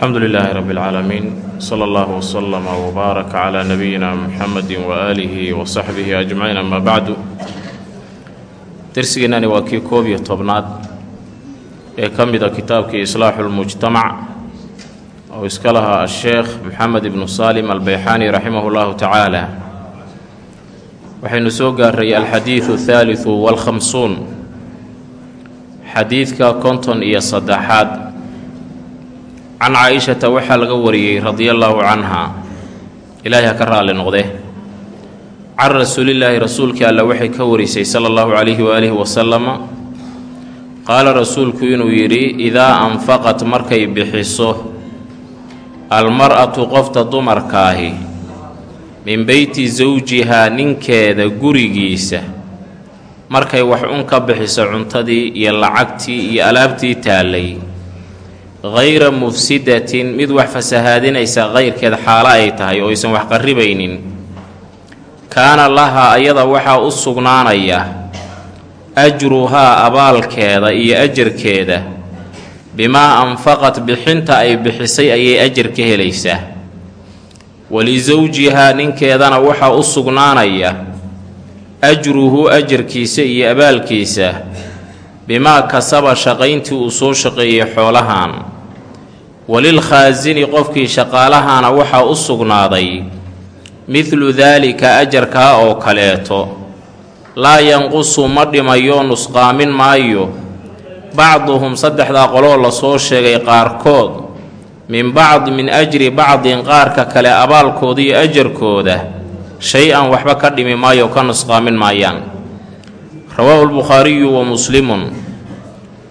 alxamdu lilaahi rabi اlcaalamiin sala allahu wslama wbaaraka calaa nabiyina muxamedi waaalihi wa saxbihi ajmaciin amaa bacdu dersigeennani waa kii koob iyo tobnaad ee ka mida kitaabkii islaaxu lmujtamac oo iska lahaa asheekh moxamed ibnu saalim albeyxaani raximah llahu tacaala waxaynu soo gaaray alxadiidu athaalidu walkhamsuun xadiidka konton iyo saddexaad can caa-ishata waxaa laga wariyey radia allaahu canha ilaahi ha ka raalli noqde. Can rasuulillaahi rasuulkii alle waxay ka warisay sala allahu calayhi waaalihi wasalama qaala rasuulku inuu yidhi idaa anfaqat markay bixiso almar-atu qofta dumarkaahi min beyti sawjihaa ninkeeda gurigiisa markay wax un ka bixiso cuntadii iyo lacagtii iyo alaabtii taallay hayra mufsidatin mid wax fasahaadinaysa kayrkeed xaalo ay tahay oo aysan wax qarribaynin kaana lahaa ayada waxaa u sugnaanaya ajruhaa abaalkeeda iyo ajarkeeda bimaa anfaqat bixinta ay bixisay ayay ajar ka helaysaa walisawjihaa ninkeedana waxaa u sugnaanaya ajruhu ajarkiisa iyo abaalkiisa bimaa kasaba shaqayntii uu soo shaqeeyey xoolahan walilkhaasini qofkii shaqaalahana waxaa u sugnaaday midlu daalika ajarkaa oo kaleeto. Laa yanqusu ma dhimayo nusqaamin maayo. Bacduhum saddexdaa qoloo la soo sheegay qaarkood. Min bacdi min ajri bacdin qaarka kale abaalkooda iyo ajarkooda. Shay-an waxba ka dhimi maayo ka nusqaamin maayaan. Rawaahu lbukhaariyu wa muslimun.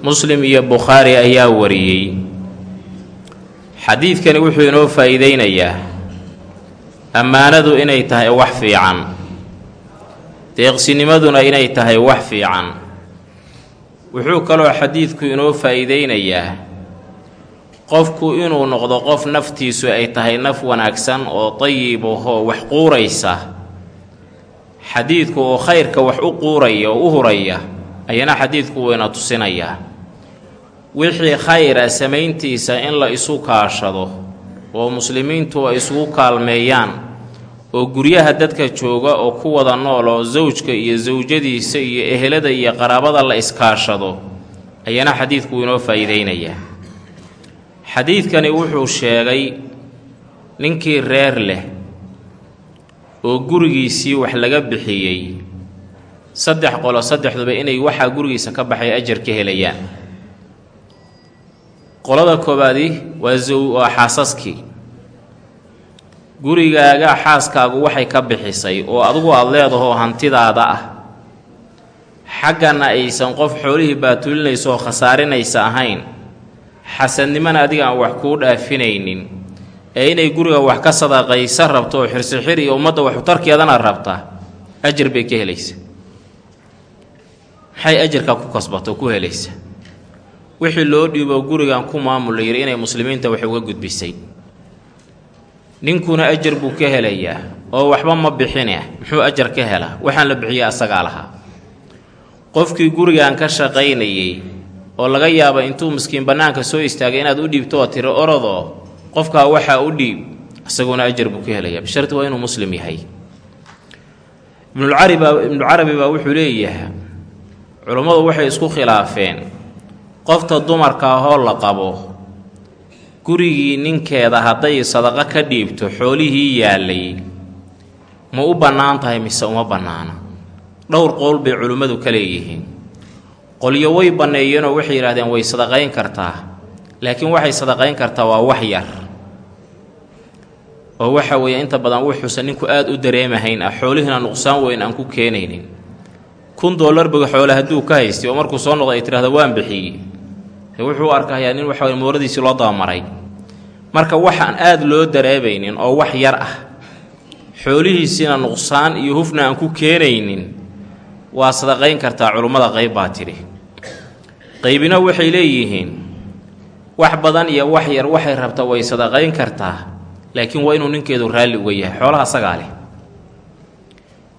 Muslim iyo bukhaari ayaa wariyey xadiidkani wuxuu inoo faa-iideynayaa ammaanadu inay tahay wax fiican. Deeqsinimaduna inay tahay wax fiican. Wuxuu kaloo xadiidku inoo faa-iideynayaa qofku inuu noqdo qof naftiisu ay tahay naf wanaagsan oo dayib ahoo wax quuraysa. Xadiidku oo khayrka wax u quuraya oo u huraya ayana xadiidku wayna tusinayaa wixii khayra samayntiisa in la isu kaashado oo muslimiintu ay isugu kaalmeeyaan oo guryaha dadka jooga oo ku wada nool oo sawjka iyo sawjadiisa iyo ehelada iyo qaraabada la iskaashado ayana xadiidku inoo faa-iideynayaa xadiidkani wuxuu sheegay ninkii reer leh oo gurigiisii wax laga bixiyey saddex qolo saddexduba inay waxaa gurigiisa ka baxay ajar ka helayaan qolada koobaadi waa xaasaskii gurigaaga xaaskaagu waxay ka bixisay oo adigu aada leedahoo hantidaada ah. Xaggana aysan qof xoolihii baatulinaysa oo khasaarinaysa ahayn. Xasadnimana adiga aan wax kuu dhaafinaynin. Ee inay guriga wax ka sadaqaysa rabto oo xirsixir iyo ummadda waxutarkeedana rabta ajar bay ka helaysa. Maxay ajarka ku kasbato ku helaysa wixii loo dhiibo gurigan ku maamul la yidhi inay muslimiinta wax uga gudbisay. Ninkuna ajar buu ka helayaa oo waxba ma bixine muxuu ajar ka helaa waxaan la bixiyey asagaa lahaa. Qofkii gurigan ka shaqaynayey oo laga yaaba intuu miskiin bannaanka soo istaagay inaad u dhiibto oo tiri orodoo qofkaa waxaa u dhiib isaguna ajar buu ka helayaa. Bisharti waa inuu muslim yahay. Ibnucarabi baa wuxuu leeyahay culummadu waxay isku khilaafeen qofta dumarka ahoo la qabo gurigii ninkeeda hadday sadaqo ka dhiibto xoolihii yaallay ma u bannaan tahay mise uma bannaana? Dhowr qowl bay culimmadu ka leeyihiin. Qolyo way banneeyeenoo waxay yidhahdeen way sadaqayn kartaa laakiin waxay sadaqayn kartaa waa wax yar. Oo waxa weeye inta badan wuxuusan ninku aada u dareemahayn ah xoolihiina nuqsaan weyn aan ku keenaynin. Kun doolarbiga xoole hadduu ka haystay oo markuu soo noqdo ay tidhahdo waan bixiyey wuxuu arkayaa nin waxa mooradiisii loo dabamaray marka waxaan aada loo dareemaynin oo wax yar ah xoolihiisiina nuqsaan iyo hufna aan ku keenaynin waa sadaqayn kartaa culummada qayb baa tidhi qaybina waxay leeyihiin wax badan iyo wax yar waxay rabta way sadaqayn kartaa laakiin waa inuu ninkeedu raalli uga yahay xoolaha asagaa leh.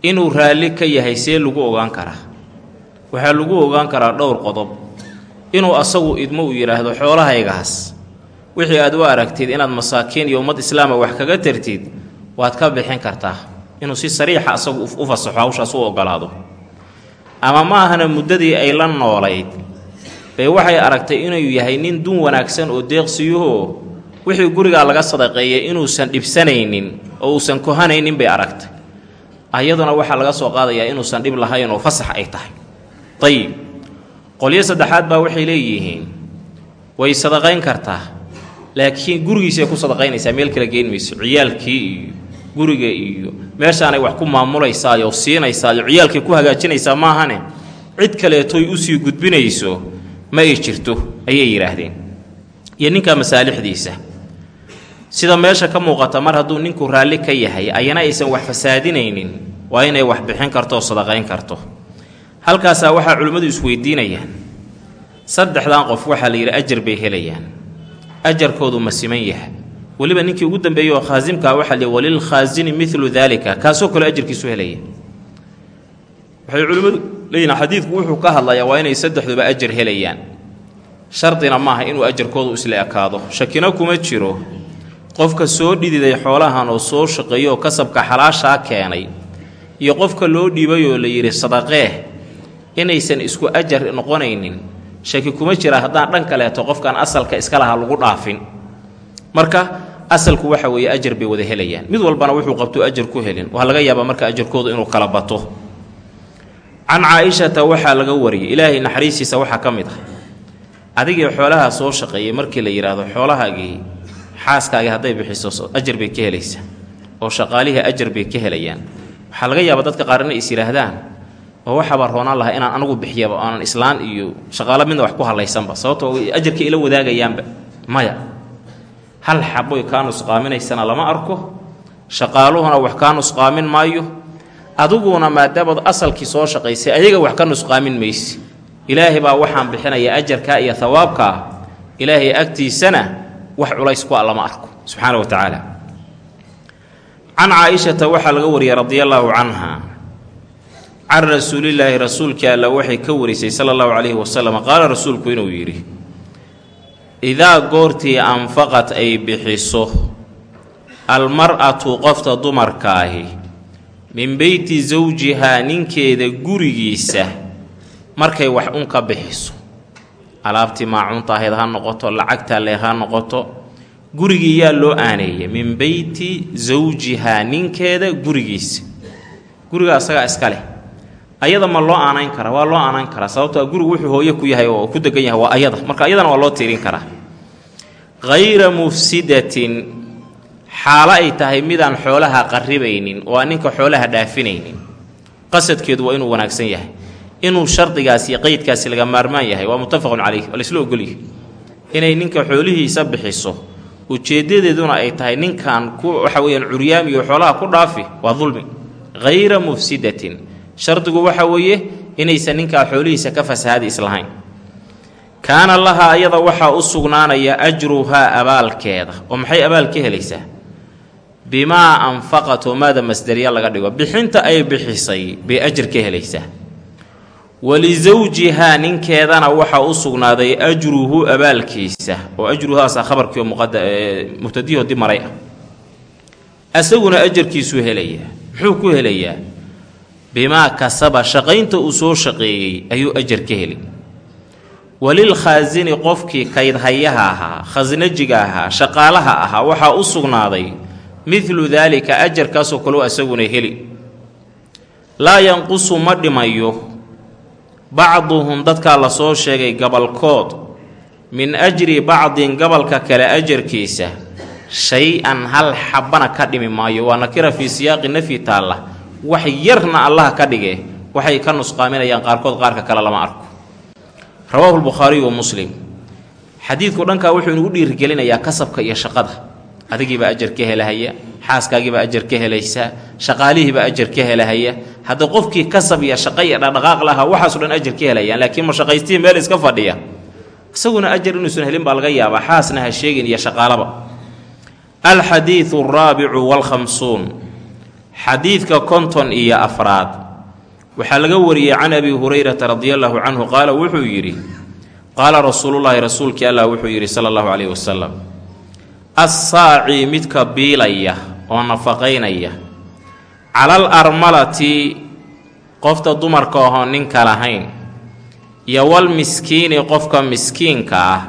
Inuu raalli ka yahay see lagu ogaan karaa. Waxaa lagu ogaan karaa dhowr qodob inuu asagu idmo uu yidhaahdo xoolahaygaas. Wixii aad u aragtid inaad masaakiin iyo ummad islaama wax kaga tartid waad ka bixin kartaa. Inuu si sariixa asagu u fasaxo hawshaas u ogolaado. Ama ma ahana muddadii ay la noolayd bay waxay aragtay inuu yahay nin dun wanaagsan oo deeqsiyuhoo wixii gurigaa laga sadaqeeyay inuusan dhibsanaynin oo uusan kohanaynin bay aragtay. Ayaduna waxaa laga soo qaadayaa inuusan dhib lahayn oo fasax ay tahay. Ayib qolyo saddexaad baa waxay leeyihiin way sadaqayn kartaa laakiin gurigiisay ku sadaqaynaysaa meel kala geyn mayso ciyaalkii iyo guriga iyo meeshaanay wax ku maamulaysaayoo siinaysaayoo ciyaalkay ku hagaajinaysaa maahane cid kaleetoy u sii gudbinayso ma ay jirto ayay yidhaahdeen. Iyo ninka masaalixdiisa sida meesha ka muuqata mar hadduu ninku raalli ka yahay ayana aysan wax fasaadinaynin waa inay wax bixin karto oo sadaqayn karto halkaasaa waxaa culimmadu isweydiinayaan. Saddexdan qof waxaa la yidhi ajar bay helayaan. Ajarkoodu ma siman yahay. Weliba ninkii ugu dambeeyey oo khaasimkaa waxaa la yidhi walilkhaasini midlu daalika kaasoo kale ajarkiisu helaya waxay culimmadu leeyihiin xadiidku wuxuu ka hadlayaa waa inay saddexduba ajar helayaan. Shardina maaha inuu ajarkoodu isla ekaado. Shakina kuma jiro. Qofka soo dhididay xoolahan oo soo shaqeeyo oo kasabka xalaashaa keenay iyo qofka loo dhiibay oo la yidhi sadaqee inaysan isku ajar noqonaynin. Shaki kuma jira haddaan dhan kaleeto qofkan asalka iska lahaa lagu dhaafin. Marka asalku waxa weeye ajar bay wada helayaan. Mid walbana wuxuu qabtuu ajar ku helin. Waa laga yaabaa marka ajarkoodu inuu kala bato. Can caa-ishata waxaa laga wariyay. Ilaahay naxariistiisa waxaa ka mid ah. Adigii xoolahaa soo shaqeeyay markii la yidhaahdo xoolahaagii xaaskaagii hadday bixiso ajar bay ka helaysaa. Oo shaqaalihii ajar bay ka helayaan. Waxaa laga yaabaa dadka qaar inay is yidhaahdaan oo waxaabaa roonaan lahaa inaan anigu bixiyaba aanan islaan iyo shaqaalo midna wax ku hadlaysanba sababtoo ajarka ila wadaagayaanba. Maya hal xaboy kaa nusqaaminaysana lama arko. Shaqaaluhuna wax kaa nusqaamin maayo. Adiguna maadaamaad asalkii soo shaqaysay ayaga wax ka nusqaamin mayse ilaahay baa waxaan bixinayaa ajarkaa iyo hawaabkaa ilaahay agtiisana wax culays ku a lama arko. Subxaana wa tacaala can caa-ishata waxaa laga wariyay radia allaahu canha can rasuulillaahi rasuulkii alla waxay ka warisay sala allahu calayhi wasalam qaala rasuulku inuu yidhi idaa goortii anfaqad ay bixiso almar-atu qofta dumarkaahi min beyti sawjihaa ninkeeda gurigiisa markay wax un ka bixiso. Alaabtii maacuunta ahayd ha noqoto lacagtaa le ha noqoto gurigii yaa loo aaneeyay min beyti sawjihaa ninkeeda gurigiisa. Guriga asagaa iska leh ayada ma loo aanayn karaa waa loo aanayn karaa sababtoo gurigu wuxuu hooye ku yahay oo ku degan yahay waa ayada. Marka ayadana waa loo tiirin karaa. Hayra mufsidatin xaalo ay tahay midaan xoolaha qarribaynin oo aan ninka xoolaha dhaafinaynin. Qasadkeedu waa inuu wanaagsan yahay inuu shardigaasi qeydkaasi laga maarmaan yahay waa muttafaqun calayh waa laysla ogolyahay inay ninka xoolihiisa bixiso ujeeddadeeduna ay tahay ninkan ku waxa weeyaan curyaamiyo xoolaha ku dhaafi waa dulmi. Hayra mufsidatin shardigu waxa weeye inaysan ninkaa xoolihiisa ka fasahaadi islahayn. Kaana lahaa ayada waxaa u sugnaanaya ajruhaa abaalkeeda oo maxay abaal ka helaysaa? Bimaa anfaqato maada masderiya laga dhigo. Bixinta ay bixisay bay ajar ka helaysaa. Walisawjihaa ninkeedana waxaa u sugnaaday ajruhu abaalkiisa oo ajruhaasa khabarkii oo mubtadiho dib maray ah. Asaguna ajarkiisuu helayaa muxuu ku helayaa bimaa kasaba shaqaynta uu soo shaqeeyey ayuu ajar ka heli. Walilkhaasini qofkii kaydhayaha ahaa khasnajiga ahaa shaqaalaha ahaa waxaa u sugnaaday midlu daalika ajarkaasoo kaleu asaguna heli. Laa yanqusu ma dhimayo. Bacduhum dadkaa la soo sheegay gabalkood. Min ajri bacdin gabalka kale ajarkiisa shay-an hal xabbana ka dhimi maayo. Waa nakira fii siyaaqi nafyi taalla wax yarna allaha ka dhige waxay ka nusqaaminayaan qaarkood qaarka kale lama arko. Rawaahu lbukhaariyu wa muslim. Xadiidku dhankaa wuxuu inugu dhiirigelinayaa kasabka iyo shaqada. Adigiibaa ajar ka helahaya xaaskaagiibaa ajar ka helaysaa shaqaalihiibaa ajar ka helahaya. Hadda qofkii kasab iyo shaqa iyo dhaqdhaqaaq lahaa waxaaso dhan ajar ka helayaan laakiin mashaqaystii meel iska fadhiya. Isaguna ajar inuusan helin baa laga yaabaa xaasna ha sheegin iyo shaqaalaba. Alxadiidu alraabicu waalkhamsuun xadiidka konton iyo afraad. Waxaa laga wariyey can abi hurayrata radia allaahu canhu qaala wuxuu yidhi qaala rasuulullaahi rasuulkii allah wuxuu yidhi sala allahu calayhi wasalam assaaci midka biilaya oo nafaqaynaya calal armalati qofta dumarka ahoo ninka lahayn iyo wal miskiini qofka miskiinka ah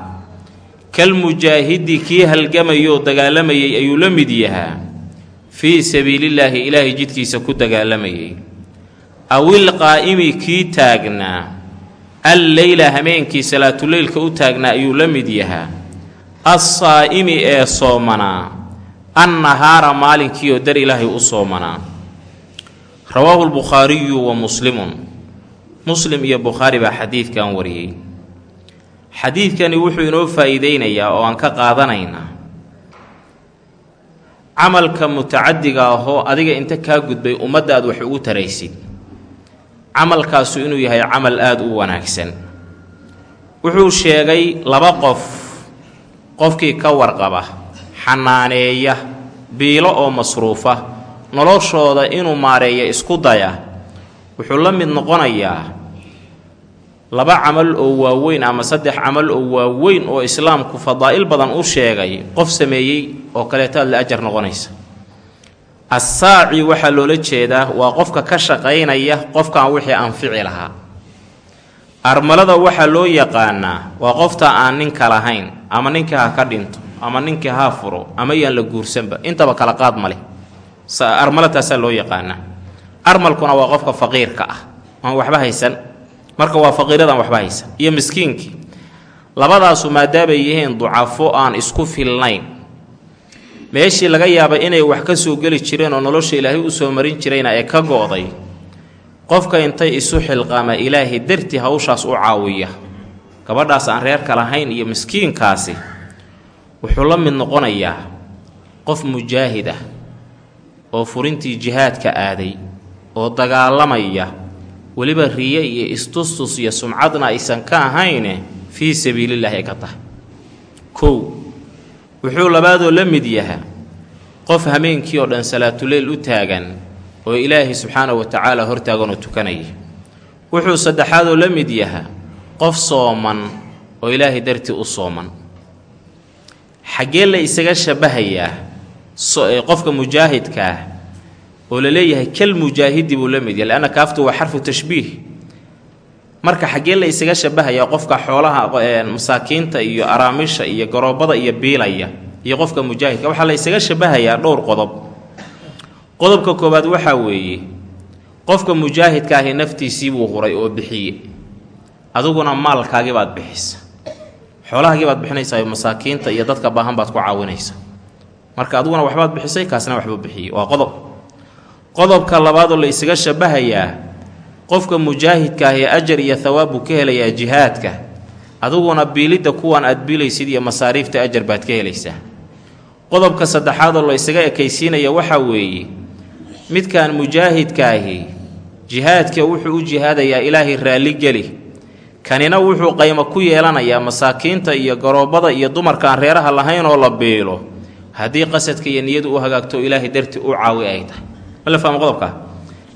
kal mujaahidi kii halgamayoo dagaalamayay ayuu la mid yahaa fii sabiilillaahi ilaahay jidkiisa ku dagaalamayay awil qaa'imi kii taagnaa al leyla hameenkii salaatuleylka u taagnaa ayuu la mid yahaa. Assaa'imi ee soomanaa annahaara maalinkiioo dar ilaahay u soomanaa. Rawaahu lbukhaariyu wa muslimun. Muslim iyo bukhaari baa xadiidkan wariyey. Xadiidkani wuxuu inoo faa'iideynayaa oo aan ka qaadanaynaa camalka mutacadiga ahoo adiga inta kaa gudbay ummadda aad wax ugu taraysid. Camalkaasu inuu yahay camal aada u wanaagsan. Wuxuu sheegay laba qof qofkii ka warqaba xanaaneeya biilo oo masruufa noloshooda inuu maareeya isku daya. Wuxuu la mid noqonayaa laba camal oo waaweyn ama saddex camal oo waaweyn oo islaamku fadaa'il badan u sheegay qof sameeyey oo kaleetaad la ajar noqonaysa. Assaaci waxaa loola jeedaa waa qofka ka shaqaynaya qofkaan wixii anfici lahaa. Armalada waxaa loo yaqaanaa waa qofta aan ninka lahayn ama ninkii ha ka dhinto ama ninkii ha furo ama yaan la guursanba. Intaba kala qaad ma leh. Loo yaqaanaa. Armalkuna waa qofka faqiirka ah. Aan waxba haysan. Marka waa faqiiradaan waxba haysan. Iyo miskiinkii labadaasu maadaamay yihiin ducafo aan isku filnayn meeshii laga yaaba inay wax ka soo geli jireen oo nolosha ilaahay u soo marin jirayna ee ka go-day qofka intay isu xilqaama ilaahay dartii hawshaas u caawiya. Gabadhaas aan reerka lahayn iyo miskiinkaasi wuxuu la mid noqonayaa qof mujaahid ah oo furintii jihaadka aaday oo dagaalamaya weliba riye iyo istustus iyo sumcadna aysan ka ahayne fii sabiilillaahi ay ka tahay. Kow wuxuu labaadoo la mid yahaa qof hameenkii oo dhan salaatuleyl u taagan oo ilaahay subxaanahu wa tacaala hortaaganoo tukanaya wuxuu saddexaadoo la mid yahaa qof sooman oo ilaahay dartii u sooman. Xaggee la isaga shabahayaa qofka mujaahidka ah oo la leeyahay kal mujaahidi buu la mid yahay leanna kaaftu waa xarfu tashbiih marka xaggee la isaga shabahayaa qofka xoolaha masaakiinta iyo araamisha iyo garoobada iyo biilaya iyo qofka mujaahidka waxaa la isaga shabahayaa dhowr qodob. Qodobka koowaad waxaa weeye qofka mujaahidka ahi naftiisii buu huray oo bixiye. Adiguna maalkaagii baad bixisa. Xoolahaagii baad bixinaysaa masaakiinta iyo dadka baahan baad ku caawinaysa marka adiguna waxbaad bixisay kaasna waxbuu bixiye. Waa qodob. Qodobka labaadoo la isaga shabahayaa qofka mujaahidka ah ajar iyo thawaab buu ka helayaa jihaadka adiguna biilidda kuwan aad biilaysid iyo masaariifta ajar baad ka helaysaa. Qodobka saddexaadoo la isaga ekaysiinaya waxaa weeye midkan mujaahidkaahi jihaadka wuxuu u jihaadayaa ilaahay raalligeli kanina wuxuu qaymo ku yeelanayaa masaakiinta iyo garoobada iyo dumarkaan reeraha lahayn oo la biilo. Haddii qasadka iyo niyadu u hagaagto ilaahay dartii u caawi ay tahay. Ma la fahmo qodobka?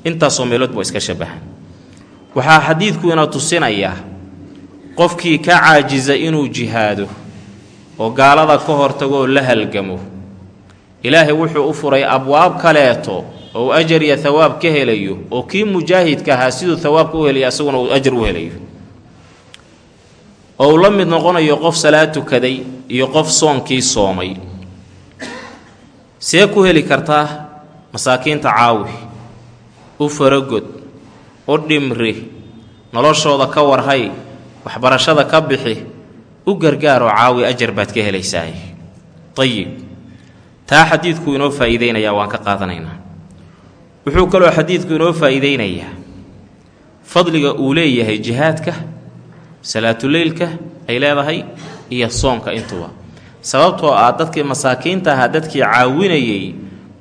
Intaasoo meelood buu iska shabahan waxaa xadiidku ina tusinayaa qofkii ka caajisa inuu jihaado oo gaalada ka hortagoo la halgamo. Ilaahay wuxuu u furay abwaab kaleeto oo uu ajar iyo thawaab ka helayo oo kii mujaahidka ahaa siduu thawaabka u helaya isaguna uu ajar u helayo. Oo uu la mid noqonayo qof salaad tukaday iyo qof soonkii soomay. See ku heli kartaa masaakiinta caawi u faragod u dhimri noloshooda ka warhay waxbarashada ka bixi u gargaaroo caawi ajar baad ka helaysaa ayib taa xadiidku inoo faa'iideynayaa waan ka qaadanaynaa. Wuxuu kaloo xadiidku inoo faa'iideynayaa. Fadliga uu leeyahay jihaadka salaatuleylka ay leedahay iyo soonka intuba sababtoo ah dadkii masaakiinta ahaa dadkii caawinayay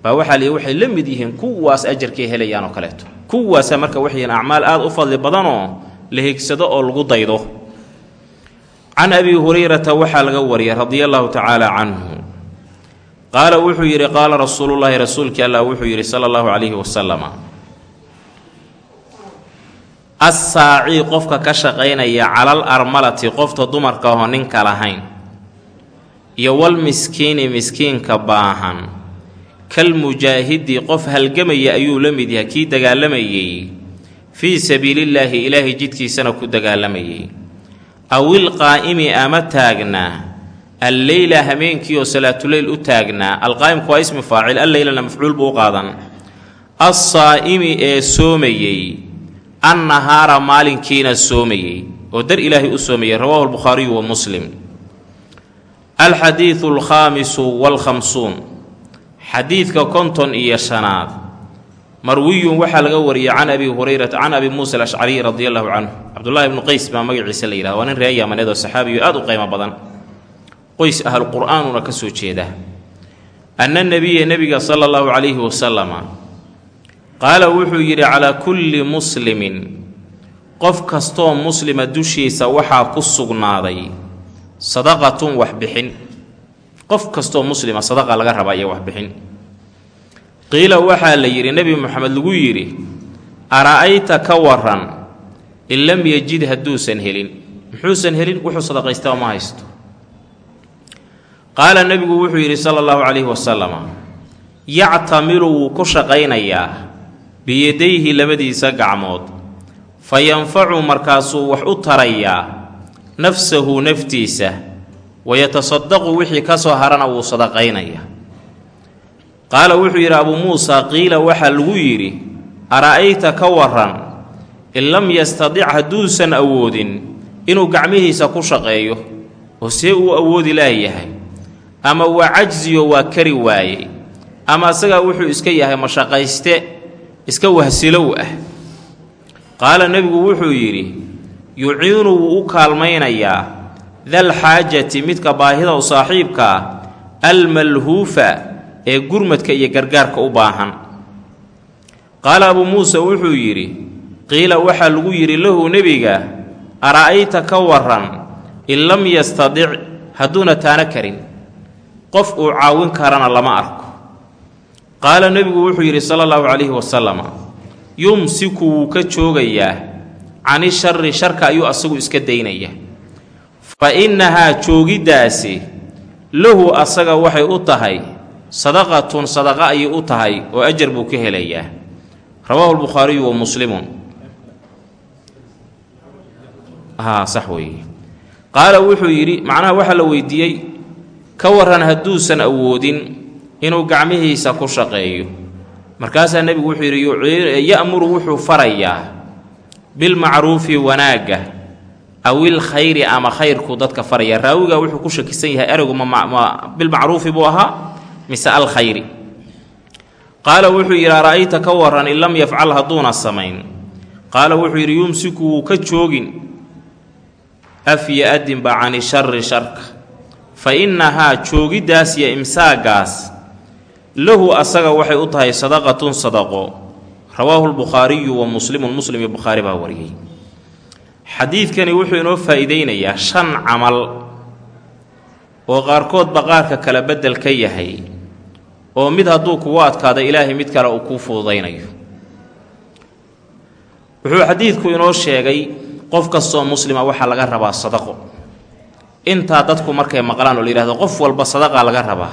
baa waxaa lihi waxay la mid yihiin kuwaas ajarkay helayaan oo kaleeto. Kuwaasa marka waxyihiin acmaal aada u fadli badanoo la higsado oo lagu daydo. Can abi hurayrata waxaa laga wariyay radia allahu tacaala canhu. Qaala wuxuu yidhi qaala rasuulullaahi rasuulkii allah wuxuu yidhi sala allahu calayhi wasalama assaaci qofka ka shaqaynaya calal armalati qofta dumarka ahoo ninka lahayn iyo walmiskiini miskiinka baahan kalmujaahidi qof halgamaya ayuu la mid yahay kii dagaalamayey. Fii sabiilillaahi ilaahay jidkiisana ku dagaalamayay awil qaa'imi ama taagnaa alleyla hameenkii oo salaatuleyl u taagnaa alqaa'imku waa ismi faacil alleylana mafcuul buu u qaadan. Assaa'imi ee soomayey annahaara maalinkiina soomayey oo dar ilaahay u soomayey rawaahu lbukhaariyu wa muslim. Alxadiidu alkhaamisu waalkhamsuun xadiidka konton iyo shanaad. Marwiyun waxaa laga wariyey can abi hurayrata can abi muusa alashcariy radi allahu canhu. Cabdullaahi ibnu qays baa magaciisa la yidhahda waa nin reer yamaneed oo saxaabiyo aad u qiimo badan. Qoys ahlu qur'aanuna ka soo jeeda anna nebiya nebiga sala allahu calayhi wasalama qaala wuxuu yidhi calaa kulli muslimin. Qof kastoo muslima dushiisa waxaa ku sugnaaday sadaqatun waxbixin qof kastoo muslima sadaqa laga rabaa iyo waxbixin qiila waxaa la yidhi nebi moxamed lagu yidhi ara'ayta ka waran in lam yejid hadduusan helin? Muxuusan helin wuxuu sadaqaystaba ma haysto. Qaala nebigu wuxuu yidhi sala allahu calayhi wasalama yactamilu wuu ku shaqaynayaa biyadayhi labadiisa gacmood. Fa yanfacu markaasuu wax u tarayaa nafsahu naftiisa wayatasadaqu wixii ka soo harana wuu sadaqaynaya qaala wuxuu yidhi abuu muusa qiila waxaa lagu yidhi ara'ayta ka waran in lam yastadic hadduusan awoodin inuu gacmihiisa ku shaqeeyo oo see uu awoodi laayahay ama waa cajziyo waa kari waaye ama asagaa wuxuu iska yahay mashaqayste iska wahsilow ah qaala nebigu wuxuu yidhi yuciinu wuu u kaalmaynayaa dal xaajati midka baahida u saaxiibka ah almalhuufa ee gurmadka iyo gargaarka u baahan. Qaala abuu muuse wuxuu yidhi qiila waxaa lagu yidhi lahu nebiga ara'ayta ka waran in lam yastadic hadduuna taana karin? Qof uu caawin karana lama arko. Qaala nebigu wuxuu yidhi sala allahu calayhi wasalama yumsiku wuu ka joogayaa cani shari sharka ayuu asagu iska daynaya fa innahaa joogiddaasi lahu asaga waxay u tahay sadaqatun sadaqa ayay u tahay oo ajar buu ka helayaa rawaahu lbukhaariyu wa muslimun. Haa sax weeye. Qaala wuxuu yidhi macnaha waxaa la weydiiyey ka waran hadduusan awoodin inuu gacmihiisa ku shaqeeyo. Markaasaa nebigu wuxuu yidhi ya'muru wuxuu farayaa bilmacruufi wanaagga awil khayri ama khayrku dadka faraya raawigaa wuxuu ku shakisan yahay ereygu ma bilmacruufi buu ahaa mise alkhayri qaala wuxuu yidhi ara'ayta ka waran in lam yafcal hadduuna samayn? Qaala wuxuu yidhi yumsiku wuu ka joogin afya adinba cani shari sharka. Fa innahaa joogiddaas iyo imsaagaas lahu asaga waxay u tahay sadaqatun sadaqo. Rawaahu lbukhaariyu wa muslimun muslim iyo bukhaari baa wariyey xadiidkani wuxuu inoo faa'iideynayaa shan camal oo qaarkoodba qaarka kale beddel ka yahay oo mid hadduu kugu adkaado ilaahay mid kale uu kuu fududaynayo wuxuu xadiidku inoo sheegay qof kastoo muslima waxaa laga rabaa sadaqo. Intaa dadku markay maqlaan oo la yidhahdo qof walba sadaqaa laga rabaa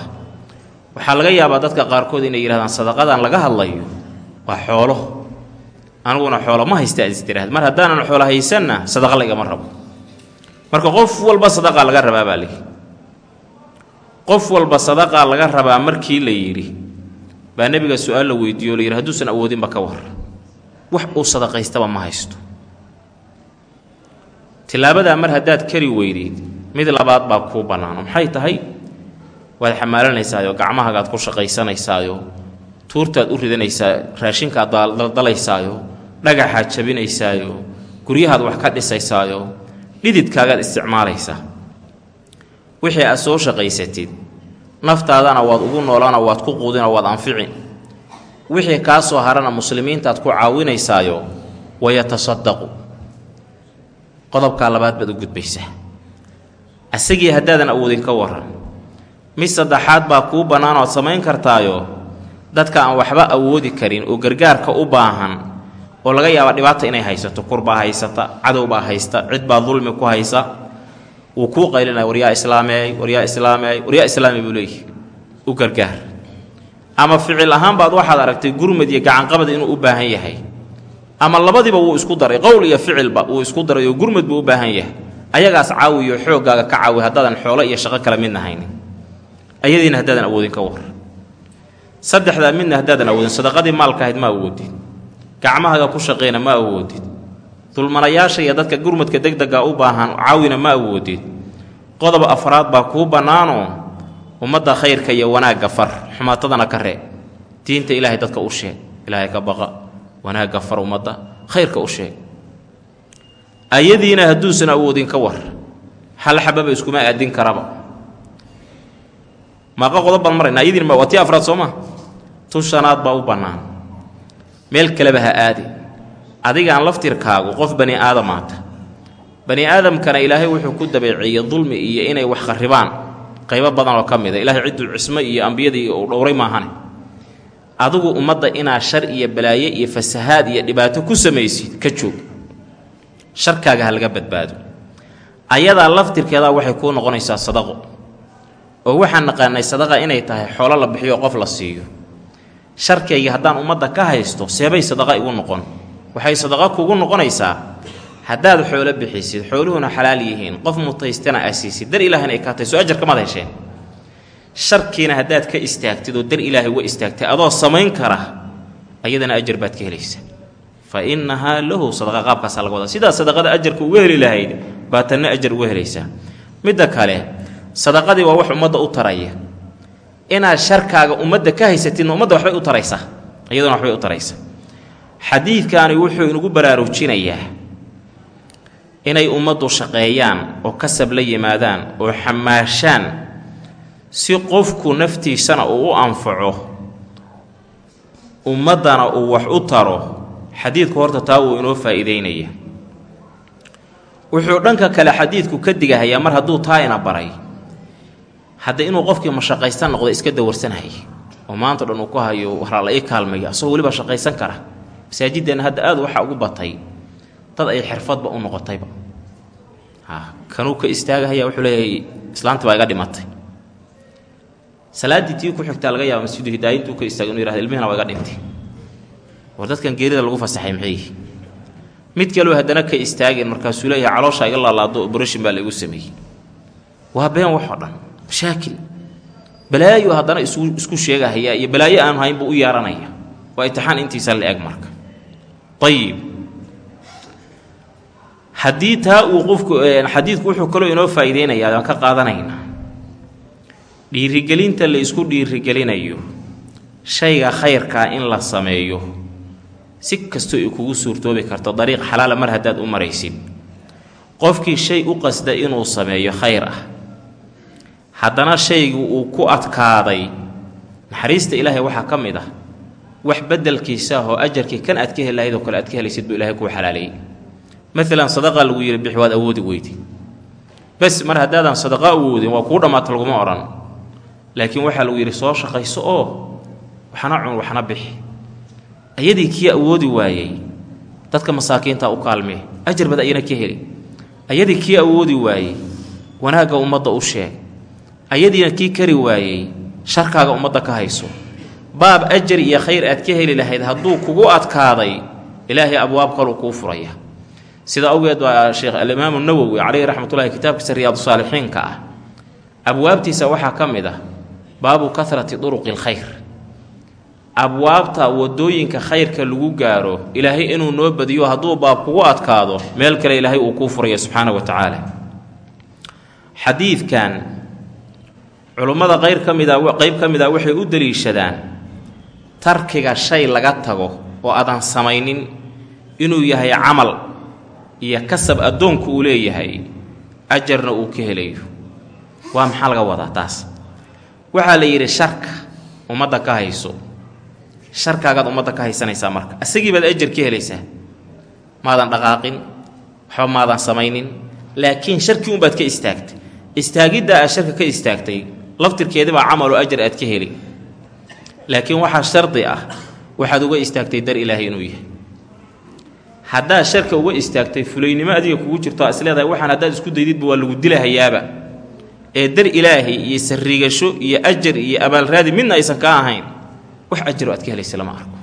waxaa laga yaabaa dadka qaarkood inay yidhahdaan sadaqadan laga hadlayo waa xoolo aniguna xoolo ma haysta aad mar haddaanan xoolo haysanna sadaqa laygama rabo. Marka qof walba sadaqaa laga rabaa baa lihi qof walba sadaqaa laga rabaa markii la yidhi baa nebiga su'aal la weydiiyo la yidhi hadduusan awoodinba ka war wax uu sadaqaystaba ma haysto. Tilaabadaa mar haddaad kari weydeyd mid labaad baa kuu bannaano. Maxay tahay? Waad xamaalanaysaayoo gacmahagaad ku shaqaysanaysaayo tuurtaad u ridanaysaa raashinkaad daldalaysaayo dhagaxaad jabinaysaayo guryahaad wax ka dhisaysaayo dhididkaagaad isticmaalaysaa wixii aad soo shaqaysatid naftaadana waad ugu noolaana waad ku quudinoo waad anfici. Wixii kaa soo harana muslimiintaad ku caawinaysaayo wayatasadaqu qodobkaa labaad baad u gudbaysaa. Asagii haddaadan awoodin ka waran mid saddexaad baa kuu bannaan ood samayn kartaayo dadka aan waxba awoodi karin oo gargaarka u baahan oo laga yaaba dhibaata inay haysato kurbaa haysata cadowbaa haysta cid baa dulmi ku haysa wuu kuu qaylinaya waryaa islaameey waryaa islaameey waryaa islaamey buu leeyahy u gargaar. Ama ficil ahaan baad waxaad aragtay gurmad iyo gacanqabad inuu u baahan yahay ama labadiba wuu isku daray qowl iyo ficilba wuu isku daray oo gurmad buu u baahan yahay ayagaas caawiyo xooggaaga ka caawi haddaadan xoolo iyo shaqo kale midna haynin. Ayadiina haddaadan awoodin ka war. Saddexdaa midna haddaadan awoodin sadaqadii maalka ahayd ma awoodid gacmahaaga ku shaqeyna ma awoodid. Dulmanayaasha iyo dadka gurmadka degdega u baahan caawina ma awoodid. Qodob afraad baa kuu bannaanoo ummadda khayrka iyo wanaagga far. Xumaatadana ka ree. Diinta ilaahay dadka u sheeg. Ilaahay ka baqa. Wanaagga far ummadda khayrka u sheeg. Ayadiina hadduusan awoodin ka war. Hal xababa iskuma aadin karaba. Maaqa qodob baan marayna. Ayadiina waa tii afraad soo maa tu shanaad baa u bannaan meel kaleba ha aadi. Adigaan laftirkaagu qof bani aadamaata bani aadamkana ilaahay wuxuu ku dabeeceeyey dulmi iyo inay wax kharribaan. Qaybo badan oo ka mid a ilaahay cidduu cismo iyo ambiyadii uu dhowray maahane. Adigu ummadda inaad shar iyo balaaye iyo fasahaad iyo dhibaato ku samaysid ka joog. Sharkaaga ha laga badbaado. Ayadaa laftirkeedaa waxay kuu noqonaysaa sadaqo. Oo waxaan naqaanay sadaqa inay tahay xoolo la bixiyo qof la siiyo sharkayga haddaan ummadda ka haysto seebay sadaqa igu noqon. Waxay sadaqa kugu noqonaysaa haddaad xoolo bixisid xooluhuna xalaal yihiin qof mutaystana aa siisid dar ilaahina ay kaatay soo ajar kamaad hesheen sharkiina haddaad ka istaagtid oo dar ilaahay uga istaagtay adoo samayn kara ayadana ajar baad ka helaysaa fa innahaa lahu sadaqa qaabkaasaa laga wadaa. Sidaa sadaqada ajarka uga heli lahayd baa tanna ajar uga helaysaa midda kale sadaqadii waa wax ummadda u taraya inaad sharkaaga ummadda ka haysatidna ummadda waxbay u taraysaa. Iyaduna waxbay u taraysaa. Xadiidkaani wuxuu inugu baraarujinayaa inay ummaddu shaqeeyaan oo kasab la yimaadaan oo xamaashaan si qofku naftiisana uu u anfaco ummaddana uu wax u taro xadiidku horta taa wuu inoo faa'iideynaya wuxuu dhanka kale xadiidku ka digahayaa mar hadduu taa ina baray hadda inuu qofkii mashaqaysan noqdo iska dawarsanhay oo maanta dhan uu ku hayo waraa la ii kaalmaya asagoo weliba shaqaysan kara masaajideenna hadda aad waxaa ugu batay dad ay xirfadba u noqotayba. Ha kanuu ka istaagahaya wuxuu leeyahay islaanta baa iga dhimatay. Salaaddii tii ku xigtaa laga yaaba masjidu hidaaya intuu ka istaagay inu yihahdo ilmihina waa iga dhintay war dadkan geerida lagu fasaxay maxay yihi mid kaleo haddana ka istaageen markaasuu leeyahay calooshaa iga laalaado obrashin baa laigu sameeyey. Waa been waxoo dhan mashaakil balaayo haddana isku sheegahaya iyo balaayo aanu hayn buu u yeeranaya waa itixaan intiisa la eg marka. Ayib haddii taa uu qofku xadiidku wuxuu kaloo inoo faa'iideynayaa aan ka qaadanaynaa dhiirigelinta la isku dhiirigelinayo shayga khayrkaa in la sameeyo si kastoo ay kugu suurtoobi karto dariiq xalaala mar haddaad u maraysid. Qofkii shay u qasda inuu sameeyo khayr ah haddana shaygu uu ku adkaaday naxariista ilaahay waxaa ka mid ah. Wax beddelkiisa ahoo ajarkii kan aad ka heli lahayd oo kale aad ka helaysid buu ilahay kuu xalaaleeyey maalan sadaqa lagu yidhi bix waad awoodi weydi bes mar haddaadan sadaqa awoodin waa kuu dhammaata laguma odhan laakiin waxaa lagu yidhi soo shaqayso oo waxna cun waxna bixi. Ayadii kii awoodi waayey dadka masaakiinta u kaalmee ajar bad ayana ka heli. Ayadii kii awoodi waayey wanaagga ummadda u sheeg ayadiina kii kari waayey sharkaaga ummadda ka hayso. Baab ajar iyo khayr aad ka heli lahayd hadduu kugu adkaaday ilaahay abwaab kaluu kuu furaya. Sida awgeed waa sheekh alimaamu nawowi caleyhi raxmatullahi kitaabkiisa riyaadu-saalixiinka ah. Abwaabtiisa waxaa ka mid ah baabu karati duruqi lkhayr abwaabta waddooyinka khayrka lagu gaaro ilaahay inuu noo badiyo hadduu baab kugu adkaado meel kale ilaahay uu kuu furaya subxaana wa tacaala. Xadiidkan culummada qayr ka mida qeyb ka mid a waxay u daliishadaan tarkiga shay laga tago oo aadan samaynin inuu yahay camal iyo kasab addoonku uu leeyahay ajarna uu ka helayo. Waa maxaa laga wadaa taas? Waxaa la yidhi sharka ummadda ka hayso sharkaagaad ummadda ka haysanaysaa marka asagii baad ajar ka helaysaa. Maadan dhaqaaqin waxba maadan samaynin laakiin sharkii unbaad ka istaagtay. Istaagiddaa aad sharka ka istaagtay laftirkeedibaa camaloo ajar aad ka heli. Laakiin waxaa shardi ah waxaad uga istaagtay dar ilaahay inuu yahay. Haddaad sharka uga istaagtay fulaynimo adiga kugu jirto is leedahay waxaan haddaad isku daydidba waa lagu dilahayaaba. Ee dar ilaahay iyo sarrigasho iyo ajar iyo abaalraadi midna aysan ka ahayn wax ajaro aad ka helaysa lama arko.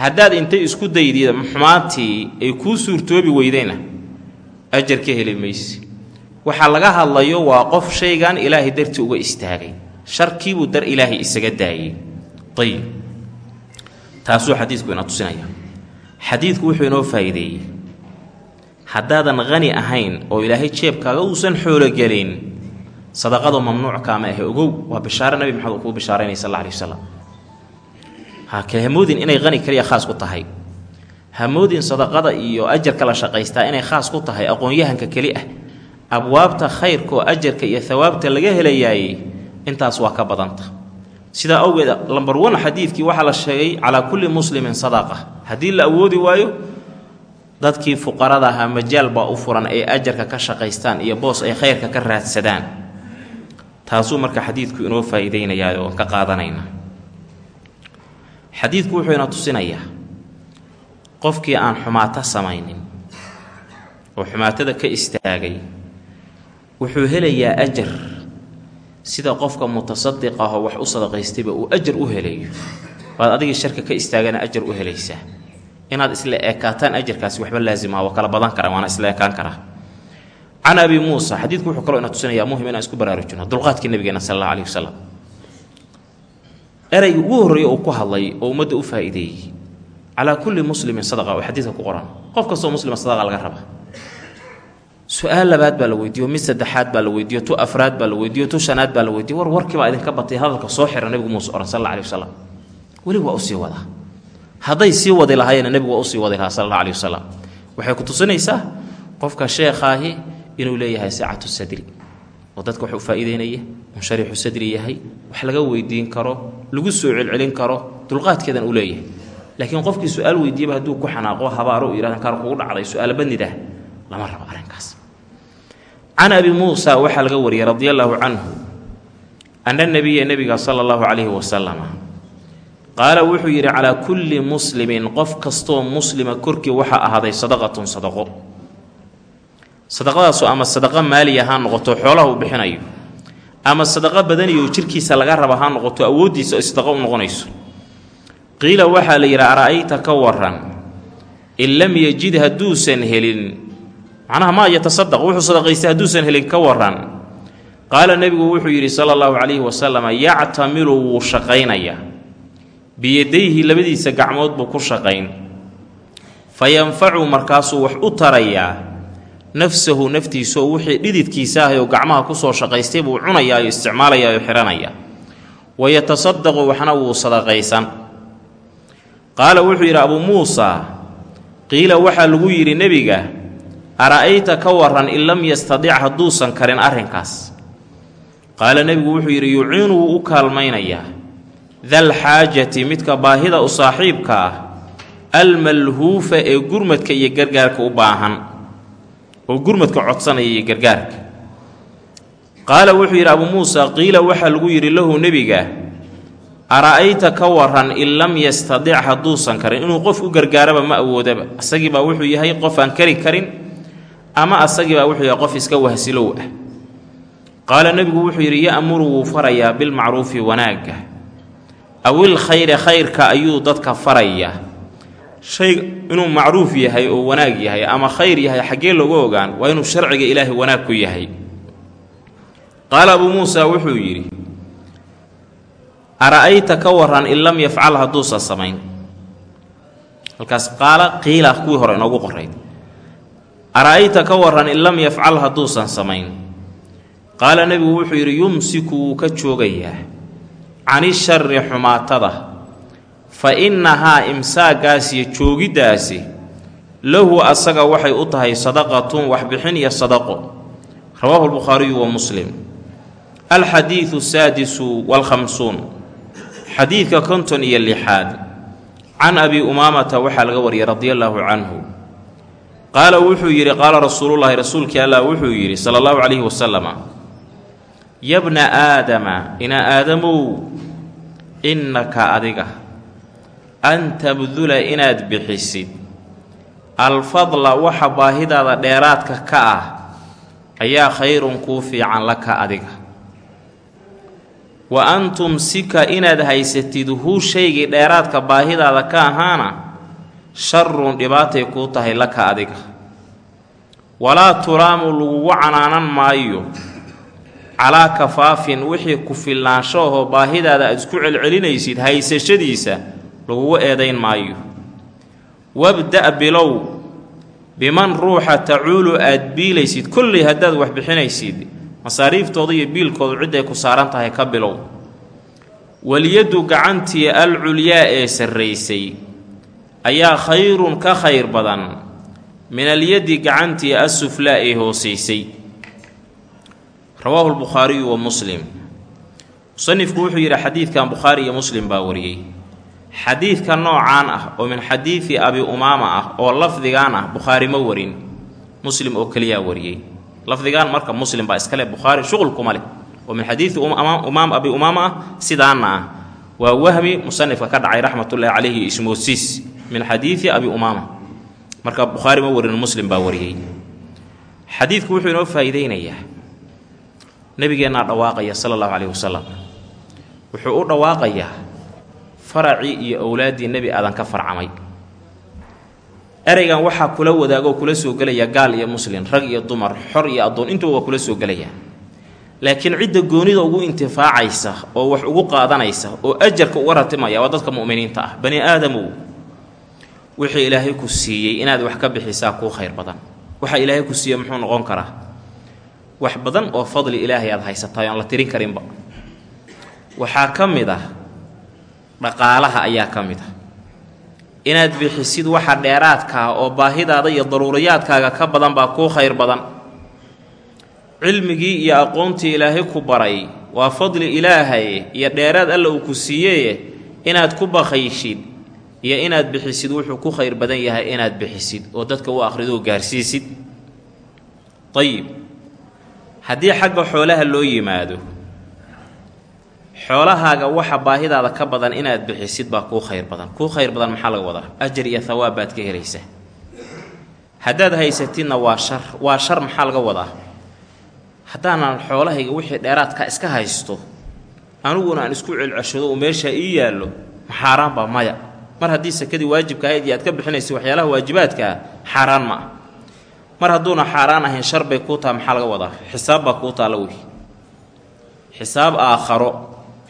Haddaad intay isku daydid xumaantii ay kuu suurtoobi weydayna ajar ka heli mayse waxaa laga hadlayo waa qof shaygan ilaahay dartii uga istaagay. Sharkiibuu dar ilaahay isaga daayey ayib taasuu xadiidku ina tusinaya. Xadiidku wuxuu inoo faa'iideeyey haddaadan qani ahayn oo ilaahay jeebkaaga uusan xoologelin sadaqadu mamnuuc kaama ahe ogow. Waa bishaare nabi maxamed uu kuu bishaaraynaya sal alla alay wasalam ha kale hamoodin inay qani kaliya khaas ku tahay. Hamoodin sadaqada iyo ajarka la shaqaystaa inay khaas ku tahay aqoon-yahanka keli ah abwaabta khayrka oo ajarka iyo hawaabta laga helayaayey intaas waa ka badanta. Sidaa awgeed lambar wan xadiidkii waxaa la sheegay calaa kulli muslimin sadaqa. Haddii la awoodi waayo dadkii fuqarada ahaa majaal baa u furan ay ajarka ka shaqaystaan iyo boos ay khayrka ka raadsadaan. Taasuu marka xadiidku inoo faa'iideynayaa oon ka qaadanayna. Xadiidku wuxuu ina tusinayaa qofkii aan xumaato samaynin oo xumaatada ka istaagay wuxuu helayaa ajar. Sida qofka mutasadiq ahoo wax u sadaqaystayba uu ajar u helayo. Waad adigii sharka ka istaagana ajar u helaysaa. Inaad isla ekaataan ajarkaasi waxba laasimaha waa kala badan karaa waana isla ekaan karaa. Can abi muusa xadiidku wuxuu kaloo ina tusinayaa muhiim inaan isku baraarujino dulqaadkii nabigeena sal alla alih wasalam erayga ugu horreeya uu ku hadlay oo ummadda u faa'iideeyey calaa kulli muslimin sadaqa oo xadiidka ku qoran. Qof kastoo muslima sadaqa laga raba su'aal labaad baa la weydiiyo mid saddexaad baa la weydiiyo tu afraad baa la weydiiyo tu shanaad baa la weydiiyo war warkiibaa idinka batay hadalka soo xira nebigu muuse ohan sal alih wasalam weli waa u sii wadaa. Hadday sii wadi lahaayena nebigu waa u sii wadi lahaa sal alla alih wasalam waxay ku tusinaysaa qofka sheekhaahi inuu leeyahay sicatu sadri oo dadka wax u faa'iideynaya munshariixu sadri yahay wax laga weydiin karo lagu soo celcelin karo dulqaadkeedan uu leeyahay. Laakiin qofkii su'aal weydiiyaba hadduu ku xanaaqo habaaro u yihahdan kaar kugu dhacday su'aal lama rabo arrinkaas can abi muusa waxaa laga wariyey radia allaahu canhu ana nebiya nebiga sala allahu calayhi wasalama qaala wuxuu yidhi calaa kulli muslimin qof kastoo muslima korkii waxaa ahaaday sadaqatun sadaqo. Sadaqadaasoo ama sadaqo maaliya ha noqoto xoolaha uu bixinayo ama sadaqo badaniyo jirkiisa laga raba ha noqoto awooddiisa ay sadaqo u noqonayso. Qiila waxaa la yidhi ara'ayta ka waran in lam yejid hadduusan helin macnaha maa yatasadaq wuxuu sadaqaystay hadduusan helin ka waran qaala nebigu wuxuu yidhi sala allahu calayhi wasalam yactamilu wuu shaqaynayaa biyadayhi labadiisa gacmood buu ku shaqayn. Fa yanfacu markaasuu wax u tarayaa nafsahu naftiisaoo wixii dhididkiisa ahay oo gacmaha ku soo shaqaystay buu cunayaa oo isticmaalayaa oo xidhanayaa wa waxna wuu sadaqaysan. Qaala wuxuu yidhi abuu muusa qiila waxaa lagu yidhi nebiga ara'ayta ka waran in lam yastadic hadduusan karin arrinkaas? Qaala nebigu wuxuu yidhi yuciinu wuu u kaalmaynayaa. Dal xaajati midka baahida u saaxiibka ah almalhuufa ee gurmadka iyo gargaarka u baahan. Oo gurmadka codsanaya iyo gargaarka. Qaala wuxuu yidhi abuu muusa qiila waxaa lagu yidhi lahu nebiga ara'ayta ka waran in lam yastadic hadduusan karin? Inuu qof u gargaaraba ma awoodaba. Asagiibaa wuxuu yahay qof aan kari karin ama asagiibaa wuxuu yahay qof iska wahsilow ah. Qaala nebigu wuxuu yidhi ya'muru wuu farayaa bilmacruufi wanaagga. Awil khayre khayrka ayuu dadka farayaa shay inuu macruuf yahay oo wanaag yahay ama khayr yahay xaggee looga ogaan waa inuu sharciga ilaahay wanaag ku yahay. Qaala abuu muusa wuxuu yidhi ara'ayta ka waran in lam yafcal hadduusan samayn? Halkaas qaala qiila kuwii hore inoogu qorayd ara'ayta ka waran in lam yafcal hadduusan samayn? Qaala nebigu wuxuu yidhi yumsiku wuu ka joogayaa. Cani shari xumaatada fa innahaa imsaagaas iyo joogiddaasi lahu asaga waxay u tahay sadaqatun waxbixin iyo sadaqo. Rawaahu lbukhaariyu wa muslim. Alxadiidu saadisu walkhamsuun. Xadiidka konton iyo lixaad. Can abi umaamata waxaa laga wariyay radia allaahu canhu qaala wuxuu yidhi qaala rasuulullaahi rasuulkii allah wuxuu yidhi sala allahu calayhi wasalama yabna aadama ina aadamow innaka adiga an tabdula inaad bixisid. Alfadla waxa baahidaada dheeraadka ka ah ayaa khayrun kuu fiican laka adiga. Wa an tumsika inaad haysatid huu shaygii dheeraadka baahidaada ka ahaana sharun dhibaatay kuu tahay laka adiga. Walaa tulaamu lagugu canaanan maayo. Calaa kafaafin wixii ku filnaansho ahoo baahidaada aad isku celcelinaysid haysashadiisa lagugu eedayn maayo. Wabda' bilow biman ruuxa tacuulu aad biilaysid kolley haddaad wax bixinaysid masaariiftooda iyo biilkoodu cidday ku saaran tahay ka bilow. Waliyaddu gacantii alculyaa ee sarraysay ayaa khayrun ka khayr badan min alyaddi gacantii assuflaa ee hoosaysay rawaahu lbukhaariyu wa muslim. Musanifku wuxuu yidhi xadiidkan bukhaari iyo muslim baa wariyey. Xadiidka noocaan ah oo min xadiidi abi umaama ah oo lafdigaan ah bukhaari ma warin. Muslim oo keliyaa wariyey. Lafdigaan marka muslim baa iskale bukhaari shuqul kuma leh. Oo min xadiidi umaam abi umaama ah sidaana ah. Waa wahmi musanifka ka dhacay raxmatullaahi calayhi ismoosiis min xadiidi abi umaama. Marka bukhaari ma warin muslim baa wariyey. Xadiidku wuxuu inoo faa'iideynayaa nabigeennaa dhawaaqaya sala allahu calayhi wasalam wuxuu u dhawaaqayaa faracii iyo owlaaddii nebi aadan ka farcamay. Ereygan waxaa kula wadaagoo kula soo gelaya gaal iyo muslin rag iyo dumar xor iyo addoon intuba waa kula soo gelaya laakiin cidda goonida ugu intifaacaysa oo wax ugu qaadanaysa oo ajarka uga ratimaya waa dadka mu'miniinta ah bani aadamow wixii ilaahay ku siiyey inaad wax ka bixisaa kuu khayr badan. Waxa ilaahay ku siiyey muxuu noqon karaa wax badan oo fadli ilaahay aad haysataay oon la tirin karinba. Waxaa ka mid ah dhaqaalaha ayaa ka mid ah. Inaad bixisid waxa dheeraadkaa oo baahidaada iyo daruuriyaadkaaga ka badan baa kuu khayr badan. Cilmigii iyo aqoontii ilaahay ku baray waa fadli ilaahay iyo dheeraad alla uu ku siiyeye inaad ku bakayshid iyo inaad bixisid wuxuu ku khayr badan yahay inaad bixisid oo dadka u akhrido gaarsiisid. Ayib haddii xagga xoolaha loo yimaado xoolahaaga waxa baahidaada ka badan inaad bixisid baa kuu khayr badan. Kuu khayr badan maxaa laga wadaa? Ajar iyo hawaab baad ka helaysaa haddaad haysatidna waa shar waa shar maxaa laga wadaa? Haddaanan xoolahayga wixii dheeraadka iska haysto aniguna aan isku celceshado oo meeshaa ii yaallo maxaaraanbaa maya mar haddii sakadii waajibka ahayd iyo aad ka bixinaysa waxyaalaha waajibaadkaa xaaraan ma ah. Mar hadduuna xaaraan ahayn shar bay kuu taha maxaa laga wadaa? Xisaab baa kuu taalla wey xisaab aakharo.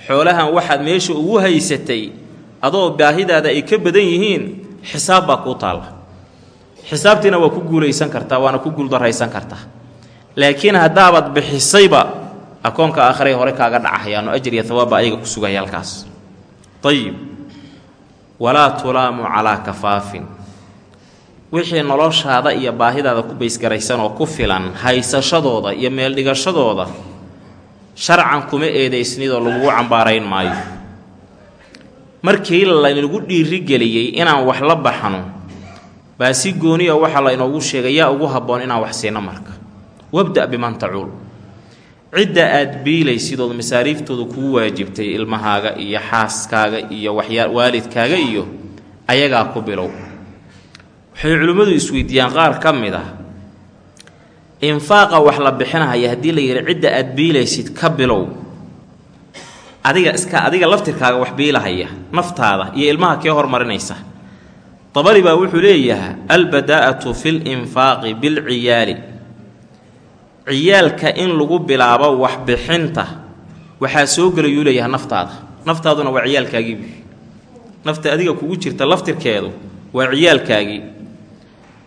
Xoolahan waxaad meesha ugu haysatay adoo baahidaada ay ka badan yihiin xisaab baa kuu taalla xisaabtiina waa ku guulaysan kartaa waana ku guuldarraysan kartaa. Laakiin haddaabaad bixisayba akoonka aakharay hore kaaga dhacahayaano ajir iyo hawaabba ayaga ku sugaya halkaas. Ayib walaa tulaamu calaa kafaafin. Wixii noloshaada iyo baahidaada ku baysgaraysan oo ku filan haysashadooda iyo meeldhigashadooda sharcan kuma eedaysnidoo lagugu cambaarayn maayo. Markii laynagu dhiirigeliyey inaan wax la baxno baa si gooniya waxaa la inoogu sheegay yaa ugu habboon inaan wax siino marka. Wabda' biman tacuul cidda aad biilaysid ood masaariiftooda kugu waajibtay ilmahaaga iyo xaaskaaga iyo waxyaa waalidkaaga iyo ayagaa ku bilow. Waxay culimmadu isweydiiyaan qaar ka mid ah infaaqa wax la bixinahaya haddii la yidhi cidda aad biilaysid ka bilow. Adiga iska adiga laftirkaaga wax biilahaya naftaada iyo ilmaha kee hormarinaysa dabari baa wuxuu leeyahay albadaa'atu fi linfaaqi bilciyaali ciyaalka in lagu bilaabo waxbixinta. Waxaa soo gelayuu leeyahay naftaada. Naftaaduna waa ciyaalkaagii nafta adiga kugu jirta laftirkeedu waa ciyaalkaagii.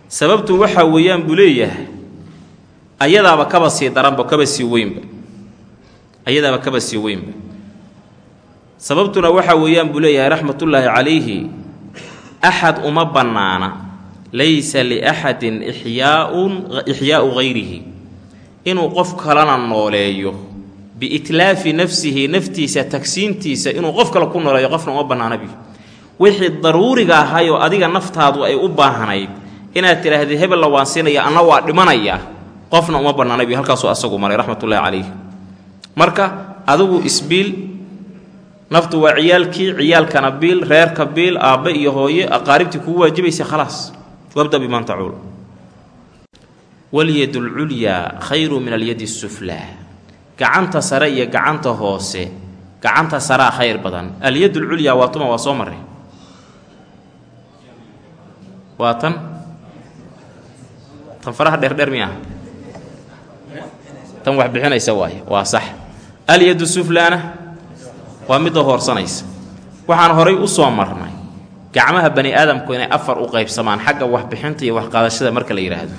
Sababtu waxaa weeyaan buu leeyahay ayadaaba kaba sii daranba kaba sii weynba. Ayadaaba kaba sii weynba. Sababtuna waxaa weeyaan buu leeyahay raxmatullaahi calayhi axad uma bannaana. Laysa liaxadin ixyaaun ixyaa'u hayrihi inuu qof kalena nooleeyo. Biitlaafi nafsihi naftiisa tagsiintiisa inuu qof kale ku nooleeyo qofna uma bannaanabi wixii daruuriga ahayoo adiga naftaadu ay u baahnayd inaad tidhaahdid hebella waan siinaya anna waa dhimanaya qofna uma bannaanabi halkaasuu asagu maray raxmatullaahi calayh marka adigu isbiil naftu waa ciyaalkii ciyaalkana biil reerka biil aabbe iyo hooye aqaaribtii kugu waajibaysa khalaas. Wabda biman walyad lculyaa khayru min alyadi suflaa gacanta sare iyo gacanta hoose gacanta saraa khayr badan. Alyad lculyaa waa tuma waa soo mare waa tan? Tan faraha dheerdheer mi ah tan wax bixinaysa waaye waa sax. Alyadu suflaana waa midda hoorsanaysa. Waxaan horay u soo marnay. Gacmaha bani aadamku inay afar u qaybsamaan xagga waxbixinta iyo waxqaadashada marka la yidhaahdo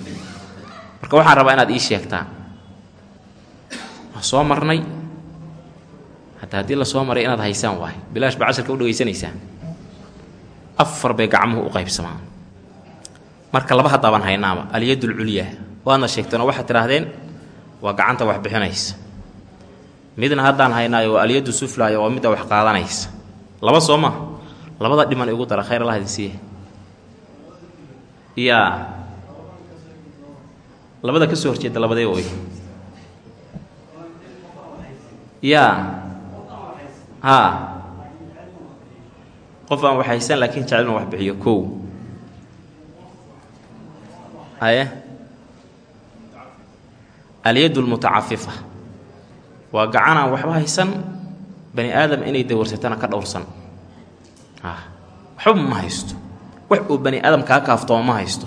marka waxaan rabaa inaad ii sheegtaan waa soo marnay. Hadda haddii la soo maray inaad haysaan waay bilaash casharka u dhegaysanaysaan. Afar bay gacmuhu u qaybsamaan. Marka laba haddaaban haynaaba alyad lculyaa waadna sheegteenoo waxaad tidhaahdeen waa gacanta wax bixinaysa. Midna haddaan haynaayo waa alyadu suflaayo waa midda wax qaadanaysa. Laba soo maa labada dhiman igu dara. Khayr allah idin siiya yaa labada ka soo horjeeda labadee oy yaa. Haa qof aan wax haysan laakiin jecel inu wax bixiyo. Kow. Haye. Alyad lmutacafifa waa gacan aan waxba haysan bani aadam inay dawarsatana ka dhowrsan. Waxba ma haysto. Wax uu bani aadam kaa kaaftoma ma haysto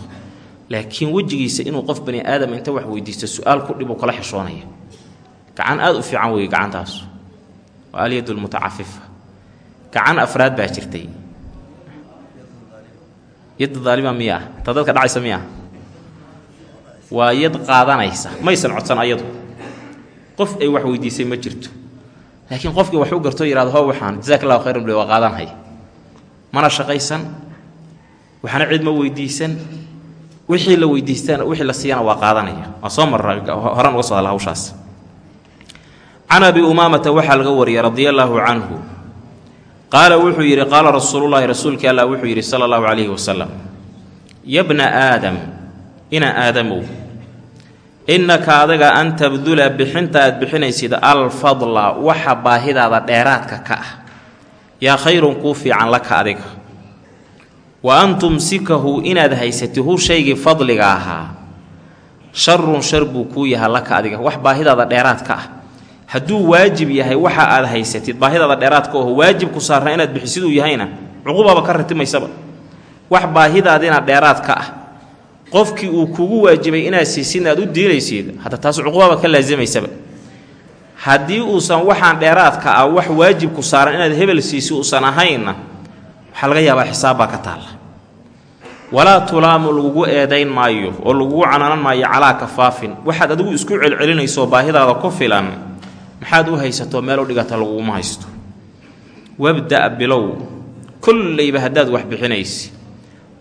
laakiin wejigiisa inuu qof bani aadam inta wax weydiisto su'aal ku dhibuu kala xishoonaya. Gacan aada u fiican weeye gacantaas. Waa alyad lmutacafifa gacan afraad baa jirtay. Yadda daalima miya ah ta dadka dhacaysa miya ah waa yad qaadanaysa. Maysan codsan ayadu. Qof ay wax weydiisay ma jirto. Laakiin qofkii wax u garto yihahdo ho waxaan allahu khayran bule waa qaadanhay. Mana shaqaysan. Waxna cid ma weydiisan wixii la weydiistaan wixii la siiyana waa qaadanaya. Waa soo marra horaan uga soo hawshaas. Can abi umaamata waxaa laga wariyay radia allaahu canhu. Qaala wuxuu yidhi qaala rasuulullaahi rasuulkii allah wuxuu yidhi sala allahu calayhi wasalam yabna aadam ina aadamow innaka adaga an tabdula bixinta aad bixinaysid alfadla waxa baahidaada dheeraadka ka ah. Yaa khayrun kuu fiican laka adiga wa an tumsikahu inaad haysatid hu shaygii fadliga ahaa. Sharun shar buu kuu yahay laka adiga. Wax baahidaada dheeraadka ah. Hadduu waajib yahay waxa aad haysatid baahidaada dheeraadka oho waajibku saarna inaad bixisiduu yahayna cuqubaaba ka ratimaysaba. Wax baahidaadina dheeraadka ah. Qofkii uu kugu waajibay inaad siisidna aad u diinaysid hadda taas cuqubaaba ka laasimaysaba haddii uusan waxaan dheeraadka ah wax waajibku saaran inaad hebel siisi uusan ahaynna waxaa laga yaabaa xisaabbaa ka taalla walaa tulaamu lagugu eedayn maayo oo lagugu canaanan maayo calaa kafaafin. Waxaad adigu isku celcelinayso baahidaada ku filan maxaad u haysato meel u dhigata laguguma haysto. Wabda' bilow kollayba haddaad wax bixinaysid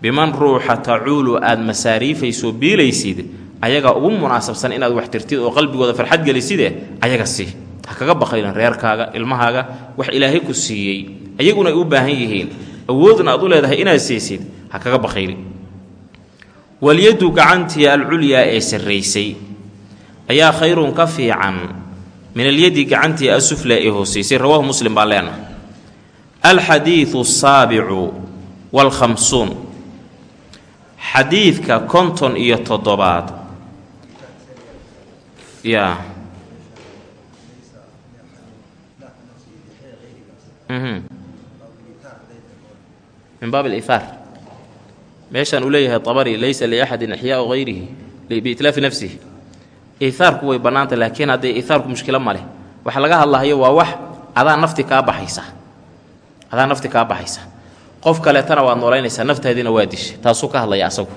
biman ruuxa tacuulu aad masaariifayso biilaysid ayagaa ugu munaasabsan inaad wax tirtid oo qalbigooda farxad geliside ayaga sii ha kaga baqaylin reerkaaga ilmahaaga wax ilaahay ku siiyey. Ayaguna ay u baahan yihiin awoodna aad u leedahay inaad siisid ha kaga baqaylin walyaddu gacantii alculyaa ee sarraysay ayaa khayrun ka fiican min alyadi gacantii asufla ee hoosaysay rawaahu muslim baa leenaha alxadiidu asaabicu waalkhamsuun xadiidka konton iyo toddobaad. Ya min baab alihaar meeshaan uu leeyahay abari laysa liaxadin axyaau hayrihi biitlaafi nafsihi. Ihaarku way bannaanta laakiin haddee ihaarku mushkilo ma waxa laga hadlahayo waa wax adaa nafti kaa baxaysa. Adaa nafti kaa baxaysa. Qof kaleetana waad noolaynaysaa naftaadiina waa disha taasuu ka hadlaya asagu.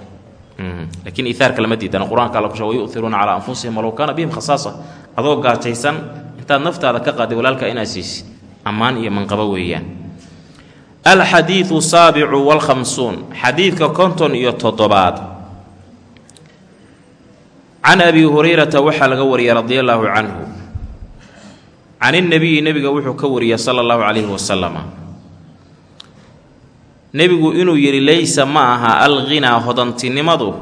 Laakiin iiaarka lama diidana. Qur'aanka alla kushe wayu'iruuna calaa anfusihim walow kaana bihim khasaasa. Adoo gaajaysan intaad naftaada ka qaaday walaalka inaad siisid. Ammaan iyo manqabo weeyaan alxadiidu saabicu waalkhamsuun xadiidka konton iyo toddobaad can abi hurayrata waxaa laga wariyay radia allaahu canhu can innebiyi nebiga wuxuu ka wariyay sala allahu calayhi wasalama nebigu inuu yidhi laysa ma aha alghinaa hodantinimadu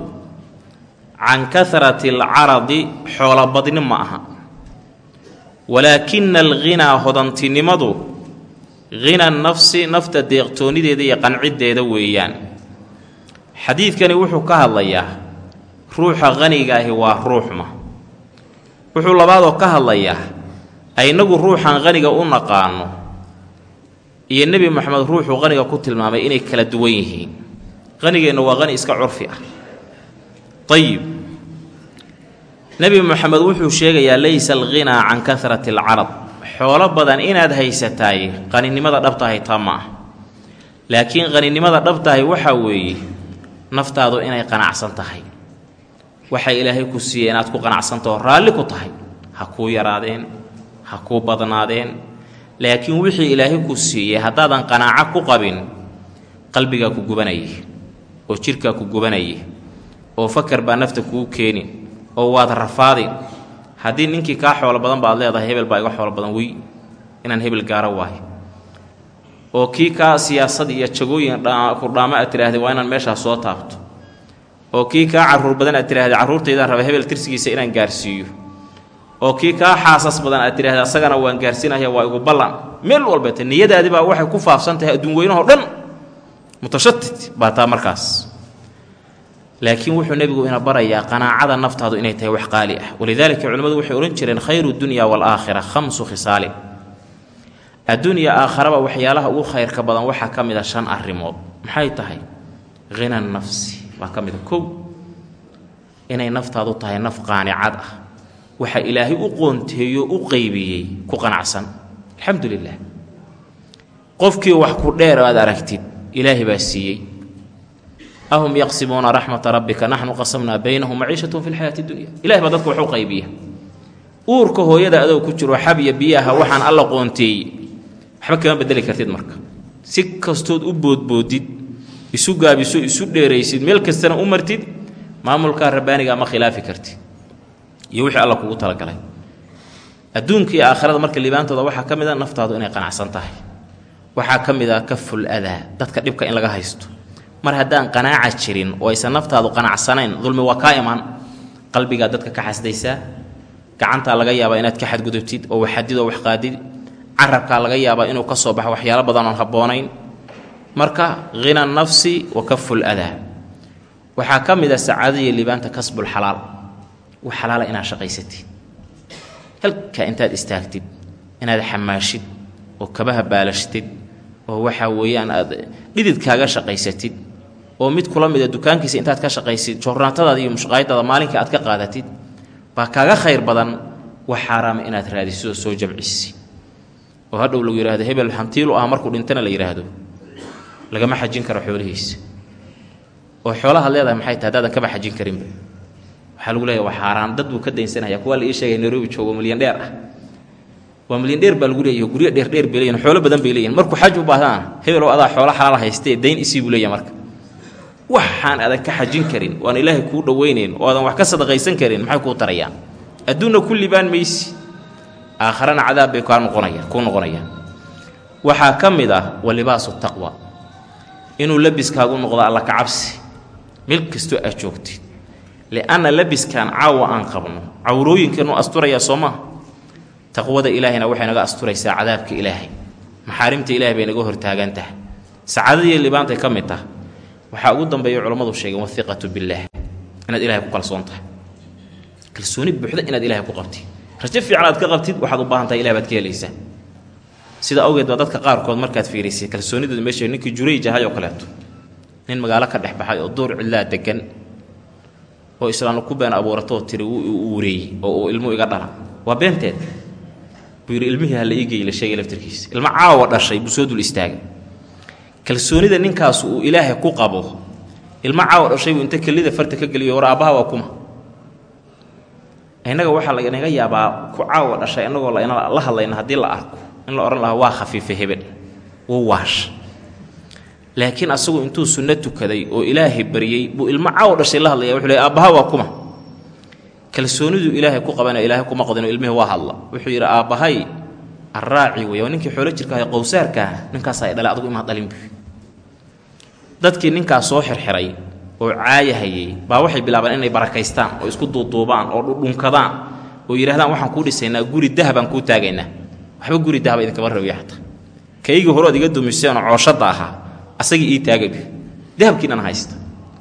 can kahrati alcaradi xoolobadni ma aha walaakina alghinaa hodantinimadu hina nafsi nafta deeqtoonideeda iyo qanciddeeda weeyaan. Xadiidkani wuxuu ka hadlayaa ruuxa qanigaahi waa ruuxma wuxuu labaadoo ka hadlayaa aynagu ruuxan qaniga u naqaano iyo nebi moxamed ruuxuu qaniga ku tilmaamay inay kala duwan yihiin. Qanigeenna waa qani iska curfi ah. Ayib nebi moxamed wuxuu sheegayaa laysa alghinaa can karati alcarab xoolo badan inaad haysataay qaninimada dhabtahay taa ma ah laakiin qaninimada dhabtahay waxaa weeye naftaadu inay qanacsan tahay. Waxa ilaahay ku siiyey inaad ku qanacsantaho raalli ku tahay. Ha kuu yaraadeen ha kuu badnaadeen. Laakiin wixii ilaahay ku siiyey haddaadan qanaaco ku qabin qalbigaa ku gubanaya oo jidhkaa ku gubanaya oo fakar baa nafta kuu keeni oo waad rafaadin haddii ninkii kaa xoolo badan baad leedahay hebel baa iga xoolo badan wey. Inaan hebel gaaro waayo oo kii kaa siyaasad iyo jagooyin kudhaamo aad tidhaahday waa inaan meeshaas soo taabto. Oo kii kaa carruur badan aad tidhahday carruurtaydaan raba hebel tirsigiisa inaan gaarsiiyo. Oo kii kaa xaasas badan aad tidhahday asagana waan gaarsiinaya waa igu ballan. Meel walbeeta niyadaadii baa waxay ku faafsan tahay adduun weynahoo dhan. Mutashatid baa taa markaas laakiin wuxuu nebigu ina barayaa qanaacada naftaadu inay tahay wax qaali ah. Walidaalika culimmadu waxay odhan jireen khayru dunya waalaakhira khamsu khisaali. Adduunya aakharaba waxyaalaha ugu khayrka badan waxaa ka mid a shan arrimood. Maxay tahay? Hina nafsi baa ka mid a kow inay naftaadu tahay naf qaanicad ah. Waxa ilaahay u qoonteeyo u qaybiyey ku qanacsan. Alxamdu lilah qofkii wax ku dheer aad aragtid ilaahay baa siiyey ahum yaqsimuuna raxmata rabbika naxnu qasamnaa baynahum maciishatahum fi lxayaati dunya ilahay baa dadka wax u qaybiya uurka hooyada adoo ku jiro xabya biyaha waxaan alla qoonteeyey waxba kama bedeli kartid marka si kastood u boodboodid isu gaabiso isu dheeraysid meel kastana u martid maamulkaa rabbaaniga ma khilaafi kartid iyo wixii alla kugu talagalay adduunka iyo aakhirada marka liibaantooda waxaa ka mid a naftaadu inay qanacsan tahay waxaa ka mid a kaful adaa dadka dhibka in laga haysto mar haddaan qanaaca jirin oo aysan naftaadu qanacsanayn dulmi waa kaa imaan qalbigaa dadka ka xasdaysaa gacantaa laga yaabaa inaad ka xadgudubtid oo waxadid oo waxqaadid carabkaa laga yaabaa inuu ka soo baxo waxyaalo badan oon habboonayn. Marka hina nafsi wa adaa waxaa ka mid a sacaadaiyo liibaanta kasbul xalaal. Wax xalaala inaad shaqaysatid. Halkaa intaad istaagtid inaad xamaashid oo kabaha baalashtid oo waxaa weeyaan aad dhididkaaga shaqaysatid oo mid kula mida dukaankiisa intaad ka shaqaysid joornaatadaada iyo mushqaayadaada maalinkai aad ka qaadatid baa kaaga khayr badan wax xaaraama inaad raadisid oo soo jamcisi oo hadhow lagu yidhahdo hebel hantiilu ah markuu dhintana la yidhaahdo lagama xajin karo xoolihiisa. oo xoolahaad leedahay maxay tahay haddaadan kaba xajin karinba waxaa lagu leeyahy waa xaaraan dad buu ka daynsanaya. Kuwaa la ii sheegay nairobi joogo milyan dheer ah. Waa milyan dheer baa lagu leeyahy guryo dheerdheer bay leeyihiin xoolo badan bay leeyihiin markuu xaj u baahdaan hebelow adaa xoolo xalaal haystee dayn isii buu leeyahy marka waxaan adan ka xajin karin oan ilaahay kuu dhowaynayn oo adan wax ka sadaqaysan karin maxay kuu tarayaan? Adduunna ku libaan maysi aakharana cadaab bay kaa noqonayaan kuu noqonayaan. Waxaa ka mid ah wa libaasu taqwa inuu labiskaagu noqdo alla ka cabsi meel kastoo aad joogtid lianna labiskan caawa aan qabno cawrooyinkeenu asturayaa soo maa taqwada ilaahayna waxay naga asturaysaa cadaabka ilaahay. Maxaarimta ilahay bay naga hortaagan tahay sacaadadiiyo libaantay ka mid tah waxaa ugu dambeeya culammadu sheegeen wahiqatu billaah inaad ilahay ku kalsoon tahay kalsooni buuxda inaad ilahay ku qabtid. Rajo fiican aad ka qabtid waxaad u baahan tahay ilahay baad ka helaysaa sida awgeed baa dadka qaarkood markaad fiirisay kalsoonidooda meesha ninkii jurayj ahay oo kaleeto. Nin magaalo ka dhex baxay oo duur cidlaa degan oo islaamna ku been abuuratoo tiri u wareeyey oo uu ilmu iga dhala. Waa beenteed. Buu yidhi ilmihii hala iigeey la sheegay laftirkiisa. Ilmo caawa dhashay buu soo dul istaagay kalsoonida ninkaas uu ilaahay ku qabo ilmo caawa dhashay buu inta kelida farta ka geliyo war aabbaha waa kuma. Innaga waxaa lanaga yaabaa ku caawa dhashay innagoo la hadlayna haddii la arko. In la odhan lahaa waa khafiife hebel wuu waash. Laakiin asagu intuu sunno tukaday oo ilaahay baryey buu ilmo caaw dhashay la hadlaya wuxuu leey aabbaha waa kuma. Kalsoonidu ilaahay ku qabana ilaahay kuma qodino ilmihii waa hadla. Wuxuu yidhi aabbahay arraaci wey waa ninkii xoolo jirka ahay qowsaarkaah ninkaasaa dhalay adugu imaa dhalin. buy dadkii ninkaas soo xirxiray oo caayahayey baa waxay bilaabeen inay barakaystaan oo isku duuduubaan oo dhudhunkadaan oo yidhahdaan waxaan kuu dhisaynaa guri dahabaan kuu taagaynaa. Waxba guri dahaba idinkama rabiya xataa kaygii hore ood iga dumiseenoo cooshadda ahaa asagii ii taagabi dahabkiinan haysta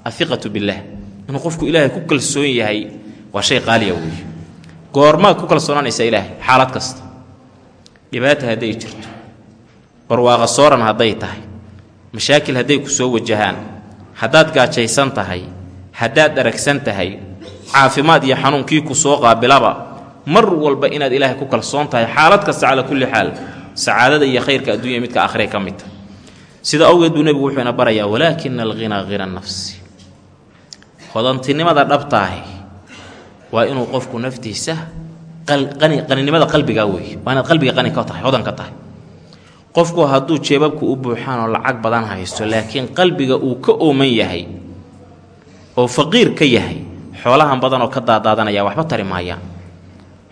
ahiqatu billaah inuu qofku ilaahay ku kalsoon yahay waa shay qaaliya weeye. Goormaad ku kalsoonaanaysaa ilaahay xaalad kasta. Dhibaata hadday jirto. Barwaaqa sooran hadday tahay mashaakil hadday ku soo wajahaan haddaad gaajaysan tahay haddaad aragsan tahay caafimaad iyo xanuunkii ku soo qaabilaba mar walba inaad ilaahay ku kalsoon tahay xaalad kasta calaa kulli xaal sacaadada iyo khayrka adduunya midka aakhiree ka mid tahay sida awgeed buu nebigu wuxuu ina barayaa walaakina alghinaa hina nafsi hodantinimada dhabtaahi waa inuu qofku naftiisa qaninimada qalbigaa weeye waa inaad qalbiga qani ka tahay hodan ka tahay qofku hadduu jeebabku u buuxaan oo lacag badan haysto laakiin qalbiga uu ka ooman yahay oo faqiir ka yahay xoolahan badan oo ka daadaadanaya waxba tari maayaan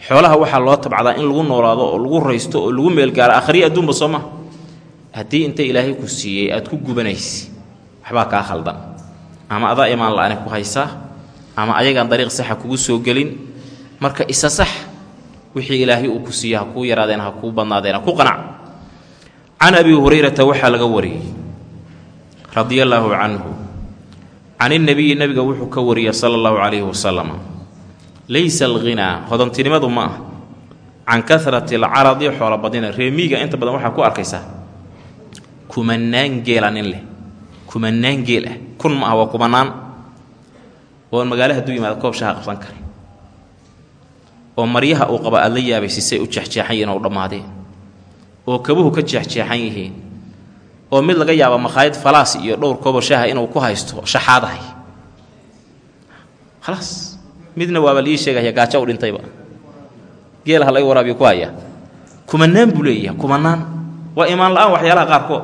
xoolaha waxaa loo tabcdaa in lagu noolaado oo lagu raysto oo lagu meelgaaro akhriya adduunba soo ma. Haddii inta ilaahay ku siiyey aad ku gubanaysi waxbaa kaa khaldan. Ama adaa imaan la-ani ku haysaa ama ayagaan dariiq saxa kugu soo gelin. Marka isa sax wixii ilaahay uu ku siiye ha kuu yaraadeen ha kuu badnaadeen ha ku qanac can abi hurayrata waxaa laga wariyey radia allaahu canhu can innebiyi nebiga wuxuu ka wariyey sala allahu calayhi wasalam laysa alghinaa hodantinimadu ma ah can karati alcaradi xoolobadina reemiiga inta badan waxaa ku arkaysaa kumanaan geela nin leh kumanaan geel ah kun ma ah waa kumanaan oon magaalo hadduu yimaado koob shaha qabsan kara oo maryaha uu qaba aad la yaabaysi say u jeexjeexan yihiin oo dhammaadeen oo kabuhu ka jeexjeexan yihiin oo mid laga yaabo makhaayad falaas iyo dhowr koobo shaaha inuu ku haysto shaxaadahay. Khalaas midna waaba lii sheegaya gaajo u dhintayba. Geelaha laga waraabiyo ku haya. Kumanaan buu leeyahay kumanaan waa imaan la'aan waxyaalaha qaarkood.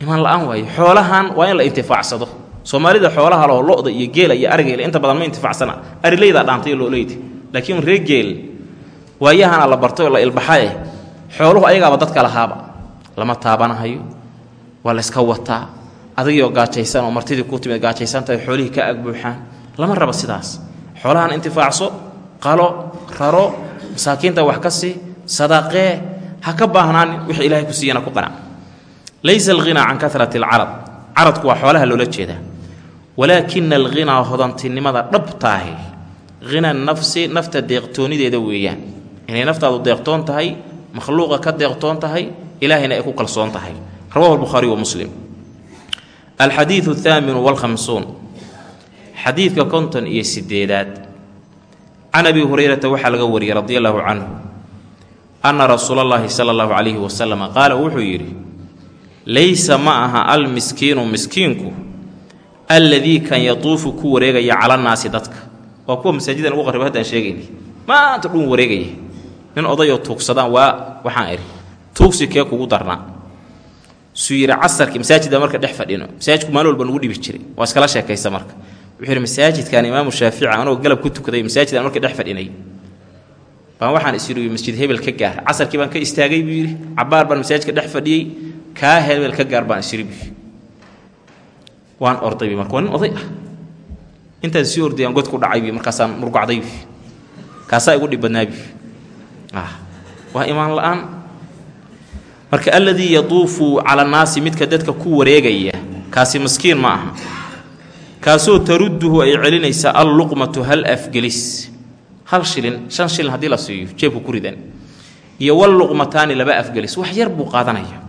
Imaan la'aan waaye xoolahan waa in la intifaacsado. Soomaalida xoolaha loo lo-da iyo geela iyo arigayla inta badan ma intifaacsana. Arileydaa dhaantay iyo loleyda laakiin ree geel waayahana la bartay oo la ilbaxae xooluhu ayagaaba dadka lahaaba lama taabanahayo waa la yska wataa adagiioo gaajaysan oo martidii ku timid gaajaysantahay xoolihii ka agbuuxaan lama raba sidaas. Xoolahan intifaacso qalo raro masaakiinta wax ka sii sadaqee ha ka baahnaanin wixii ilaahay ku siiyana ku qanac laysa alghinaa can karati alcarad caradku waa xoolaha loola jeedaa. Walaakina alghinaa hodantinimada dhabtaahi hina nafsi nafta deeqtoonideeda weeyaan. Inay naftaadu deeqtoon tahay makhluuqa ka deeqtoon tahay ilaahayna ay ku kalsoon tahay. Rawahu albukhaariy wa muslim. Alxadiidu athaaminu walkhamsuun. Xadiidka konton iyo sideedaad can abi hurayrata waxaa laga wariyey radi allahu canhu anna rasuula allahi sala allahu calayhi wasalam qaala wuxuu yidhi laysa ma aha almiskiinu miskiinku alladii kan yatuufu ku wareegaya calannaasi dadka. Waa kuwa masaajidan ugu qarriba haddaan sheegayna maanta dhun wareegaya nin odayoo tuugsadaan waa waxaan idhi tuugsi kee kugu darnaa suu yidhi casarkii marka dhex fadhino masaajidku maalin walba nugu dhibi jiray waa iskala sheekaysa marka. Wuxuu yidhi masaajidkan imaamu shaafici anoo galab ku tukaday masaajidaan marka dhex fadhinay. Baan waxaan is yidhi masjid hebel ka gaar casarkii baan ka istaagay buu yidhi. Cabbaar baan masaajidka dhex fadhiyey kaa hebel ka gaar baan is yidhi buu waan orday marka waa nin oday ah intaan sii ordayaan god ku dhacay bi markaasaan murgacday bi kaasaa igu dhib badnaa bi waa imaan la'aan. Marka alladii yaduufu cala annaasi midka dadka ku wareegaya kaasi maskiin ma aha. Kaasoo tarudduhu ay celinaysa alluqmatu hal afgelis. Hal shilin shan shilin haddii la siiyo jeebku ku ridan iyo walluqmataani laba afgelis wax yar buu qaadanaya.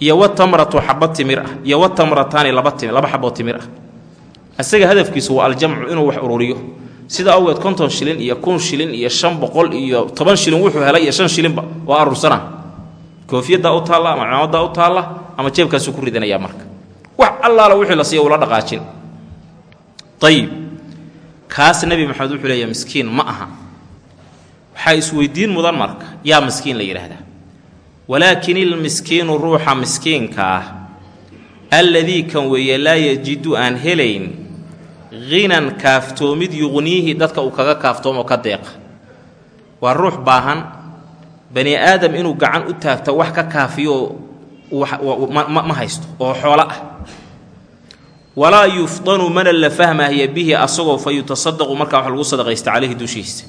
Iyo watamratu xaba timir ah iyo watamrataani laba laba xaboo timir ah. Isaga hadafkiisu waa aljamcu inuu wax ururiyo sida awgeed konton shilin iyo kun shilin iyo shan boqol iyo toban shilin wuxuu helay iyo shan shilinba waa aruursana koofiyaddaa u taalla ama cimaamaddaa u taalla ama jeebkaasuu ku ridanayaa marka. Wax allaala wixii la siiya ula dhaqaajin. Ayib kaas nebi maxamed wuxuu leeyahay miskiin ma aha. Waxaa isweydiin mudan marka yaa miskiin la yidhaahdaa. Walaakin ilmiskiinu ruuxa miskiinka ah alladii kan weeye laa yajidu aan helayn hinan kaaftoomid yuqniihi dadka uu kaga kaaftoomo ka deeqa waa ruux baahan. Bani aadam inuu gacan u taagto wax ka kaafiyo ma haysto oo xoolo ah. Walaa yufdanu mana la fahmahya bihi asagoo fa yutasadaqu markaa wax lagu sadaqaysta caleyhi dushiisa.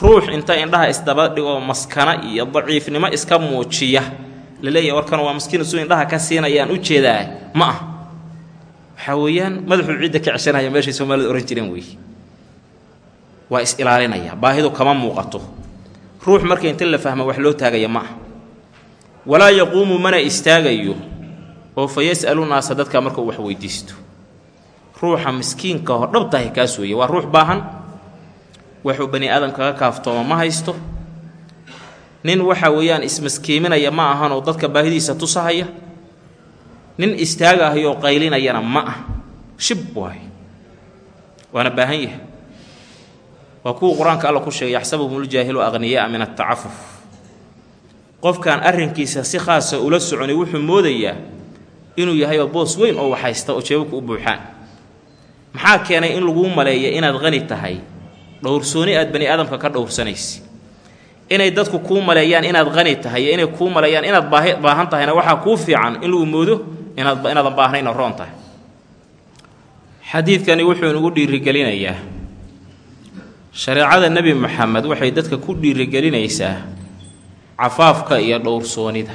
Ruux inta indhaha isdaba dhigoo maskana iyo daciifnimo iska muujiya. La leeyahy warkan waa maskiin suu indhaha ka siinayaan u jeedaa. Ma ah waxaa weeyaan madaxuu ciidda ka ceshanaya meeshay soomaalida ohan jireen wey waa is ilaalinaya baahidu kama muuqato. Ruux marka inta la fahma wax loo taagaya ma ah walaa yaquumu mana istaagayo oo fa yas'alu naasa dadka marka uu wax weydiisto. Ruuxa miskiinka hor dhabtahay kaas weeye waa ruux baahan. Waxuu bani aadam kaga kaaftooma ma haysto. Nin waxa weeyaan ismaskiiminaya ma ahan oo dadka baahidiisa tusahaya nin istaagahayoo qaylinayana ma ah shib waay. Waana baahan yahay. Waa kuwa qur'aanka alla ku sheegay yaxsabuhum ljaahilu aqniya'a min atacafuf qofkaan arrinkiisa si khaasa ula soconay wuxuu moodayaa inuu yahayoo boos weyn oo waxhaysta oo jeebabka u buuxaan. Maxaa keenay in laguu maleeya inaad qani tahay? Dhowrsooni aad bani aadamka ka dhowrsanaysa inay dadku kuu maleeyaan inaad qani tahay iyo inay kuu maleeyaan inaad baahan tahayna waxaa kuu fiican in lagu moodo inaadan baahnayna roon tahay. Xadiidkani wuxuu inugu dhiirigelinayaa. Shareecada nebi moxamed waxay dadka ku dhiirigelinaysaa cafaafka iyo dhowrsoonida.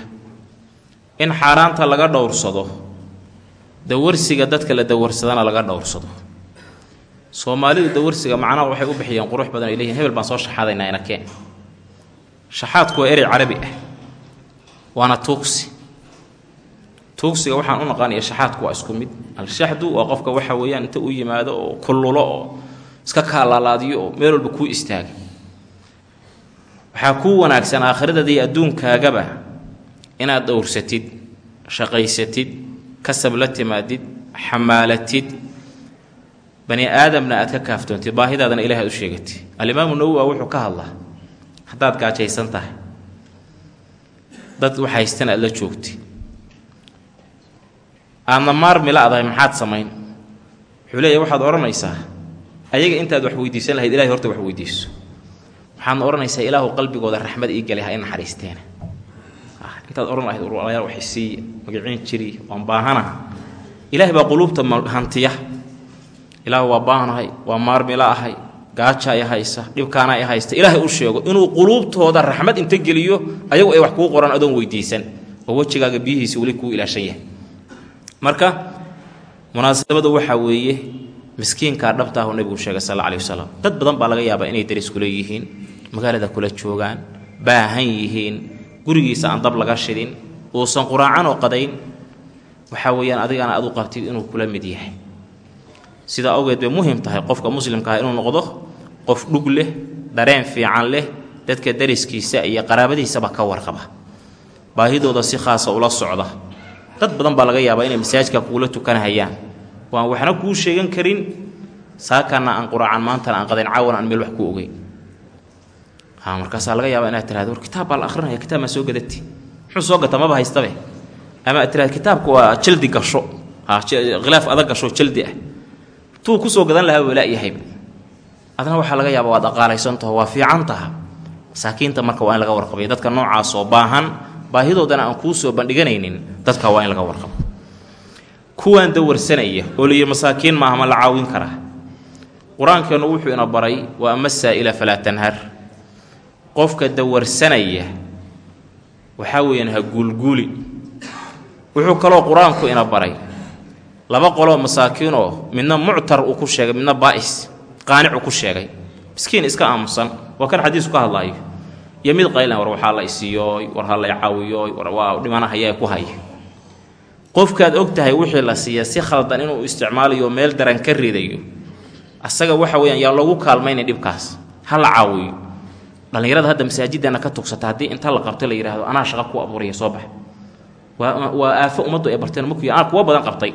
In xaaraanta laga dhowrsado dawarsiga dadka la dawarsadana laga dhowrsado. Soomaalidu dawarsiga macnaha waxay u bixiyeen qurux badan ay leeyihiin hebel baan soo shaxaadaynaa ina keen. Shaxaadku waa erey carabi ah waana tuugsi tuugsiga waxaan u naqaanaya shaxaadku waa isku mid. Al-shaxdu waa qofka waxa weeyaan inta u yimaado oo kullulo oo iska kaalaalaadiyo oo meel walba kuu istaaga waxaa kuu wanaagsan aakhiradaada iyo adduunkaagaba inaad dhowrsatid shaqaysatid kasab la timaadid xamaalatid. Bani aadamna aad ka kaaftoontid baahidaadana ilahi aad u sheegatid alimaamu nawowi wuxuu ka hadlaa haddaad gaajaysan tahay dad waxhaystan aad la joogtid aadna maarmila adahay maxaad samayn? Wuxuu leeyahy waxaad odhanaysaa ayaga intaad wax weydiisan lahayd ilahay horta wax weydiiso. Waxaadna odhanaysaa ilaahu qalbigooda raxmad ii galay ha i naxariisteena intaad odhan lahayd uralayaal wax isiiya magiciin jiri waan baahana. Ilaahay baa quluubta hantiya. Ilaahu waa baahanahay waa maarmila ahay gaaja ay haysa dhibkaana ay haysta. Ilaahay u sheego inuu quluubtooda raxmad inta geliyo ayagu ay wax kuu qoran adoon weydiisan. Oo wejigaaga biyihiisi weli kuu ilaashan yahay marka munaasabadu waxaa weeye miskiinkaa dhabta ah oo nebigu sheegay sal alih wasalam dad badan baa laga yaabaa inay daris kula yihiin magaalada kula joogaan baahan yihiin gurigiisa aan dab laga shidin uusan quraacan oo qadayn. Waxaa weeyaan adigana aad u qabtid inuu kula mid yahay. Sidaa awgeed bay muhiim tahay qofka muslimka ah inuu noqdo qof dhug leh dareen fiican leh dadka dariskiisa iyo qaraabadiisaba ka warqaba. Baahidooda si khaasa ula socda dad badan baa laga yaabaa inay masaajidka kuula tukanahayaan. Waan waxna kuu sheegan karin saakana aan quraacan maantana aan qadayn caawana aan meel wax ku ogeyn. Markaasaa laga yaabaa inaad tirahdo war kitaab baa la akhrinaya kitaab maa soo gadati. Muxuu soo gata maba haystabe ama aad tirahdo kitaabka waa jaldi gasho. Khilaaf adag gasho jaldi ah. Tuu ku soo gadan lahaa walaayahay adna waxaa laga yaaba waad aqaalaysantaho waa fiican taha masaakiinta marka waa in laga warqabay. Dadka noocaasoo baahan baahidoodana aan kuu soo bandhiganaynin dadka waa in laga warqabo kuwaan dawarsanaya layihi masaakiin maaha ma la caawin karaa. Qur'aankeennu wuxuu ina baray wa ama saa'ila falaa tanhar. Qofka dawarsanaya waxaa weeyaan ha guulguuli. Wuxuu kaloo qur'aanku ina baray laba qoloo masaakiinoo midna muctar uu ku sheegay midna baa'is uu ku sheegay. Miskiin iska aamusan waa kan xadiisku ka hadlaayo iyo mid qaylan war waxaa la isiiyooy war ha lay caawiyooy war waa dhimanahayaa ku haya qofkaad og tahay wixii la siiya si khaldan inuu isticmaalayo meel daran ka ridayo asaga waxa weyaan yaa loogu kaalmayna dhibkaas ha la caawiyo. Dhallinyarada hadda masaajidana ka tugsata haddii inta la qabto la yidhaahdo anaa shaqa ku abuuraya soo bax. Waa aafo ummaddu ay barteen makuy anaa kuwa badan qabtay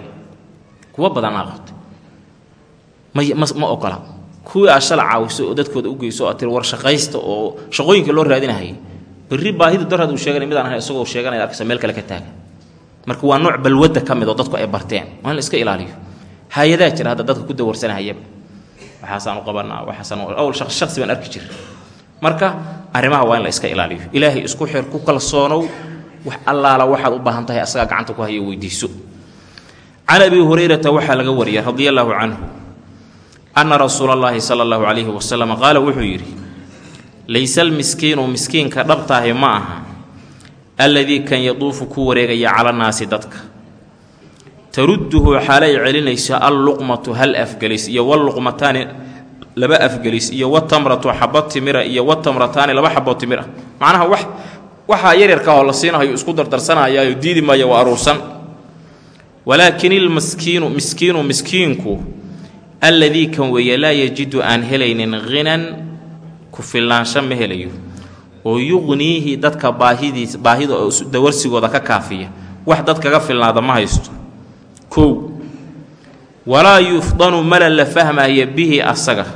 kuwa badan anaa qabtay. Ma ogola kuwii aad shala caawiso oo dadkooda u geyso oo tiri oo shaqooyinka loo raadinahayay berri baahida darhaad uu sheeganay midaan ahay isagoo sheeganaya arkaysa meel kale ka taagan. Marka waa nooc balwadda ka mid oo dadku ay barteen waa in la iska ilaaliyo. Hay'adaa jira hadda dadka ku dawarsanahayaba waxaasaan u qabanaa waxaasaan awl shaqsi baan arki jira marka arrimaha waa in la iska ilaaliyo. Ilaahay isku xir ku kalsoonow wax allaala waxaad u baahan tahay asagaa gacanta ku hayo weydiiso. Can abi hurayrata waxaa laga wariyay radia allaahu canhu anna rasuula allaahi sala allahu calayhi wasalam qaala wuxuu yidhi layse almiskiinu miskiinka dhabtaahi ma aha alladii kan yaduufu ku wareegaya cala naasi dadka tarudduhu xaalay celinaysa alluqmatu hal afgelis iyo walluqmataani laba afgelis iyo watamratu xaba timira iyo watamrataani laba xabo timira macnaha wax waxaa yaryarka oo la siinahayo isku dardarsanayaayo diidi maayo waa aruursan walaakin ilmaskiinu miskiinu miskiinku alladii kan weeye laa yajidu aan helaynin hinan ku filnaansho ma helayo. Oo yuqniihi dadka baahidiis baahida oo dawarsigooda ka kaafiya. Wax dad kaga filnaada ma haysto. Kow walaa yufdanu mala la fahmaya bihi asaga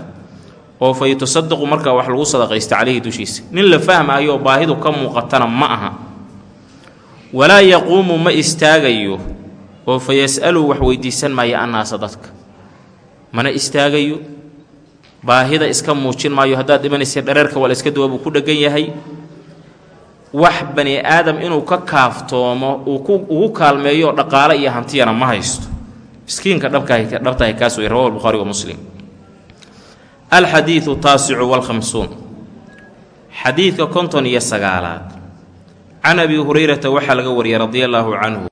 oo fa yutasadaqu markaa wax lagu sadaqaysta caleyhi dushiisa. Nin la fahmaayo baahidu ka muuqatana ma aha. Walaa yaquumu ma istaagayo oo fa yas'alu wax weydiisan maayo annaasa dadka mana istaagayo? Baahida iska muujin maayo haddaad dhimanaysa dhareerka waa la iska duwa buu ku dheggan yahay. Wax bani aadam inuu ka kaaftoomo ugu kaalmeeyo dhaqaale iyo hantiyana ma haysto. Miskiinka dhabtahay kaas wey rawahu lbuhaari wa muslim. Alxadiidu taasicu walkhamsuun xadiidka konton iyo sagaalaad. Can abi hurayrata waxaa laga wariyay radia allaahu canhu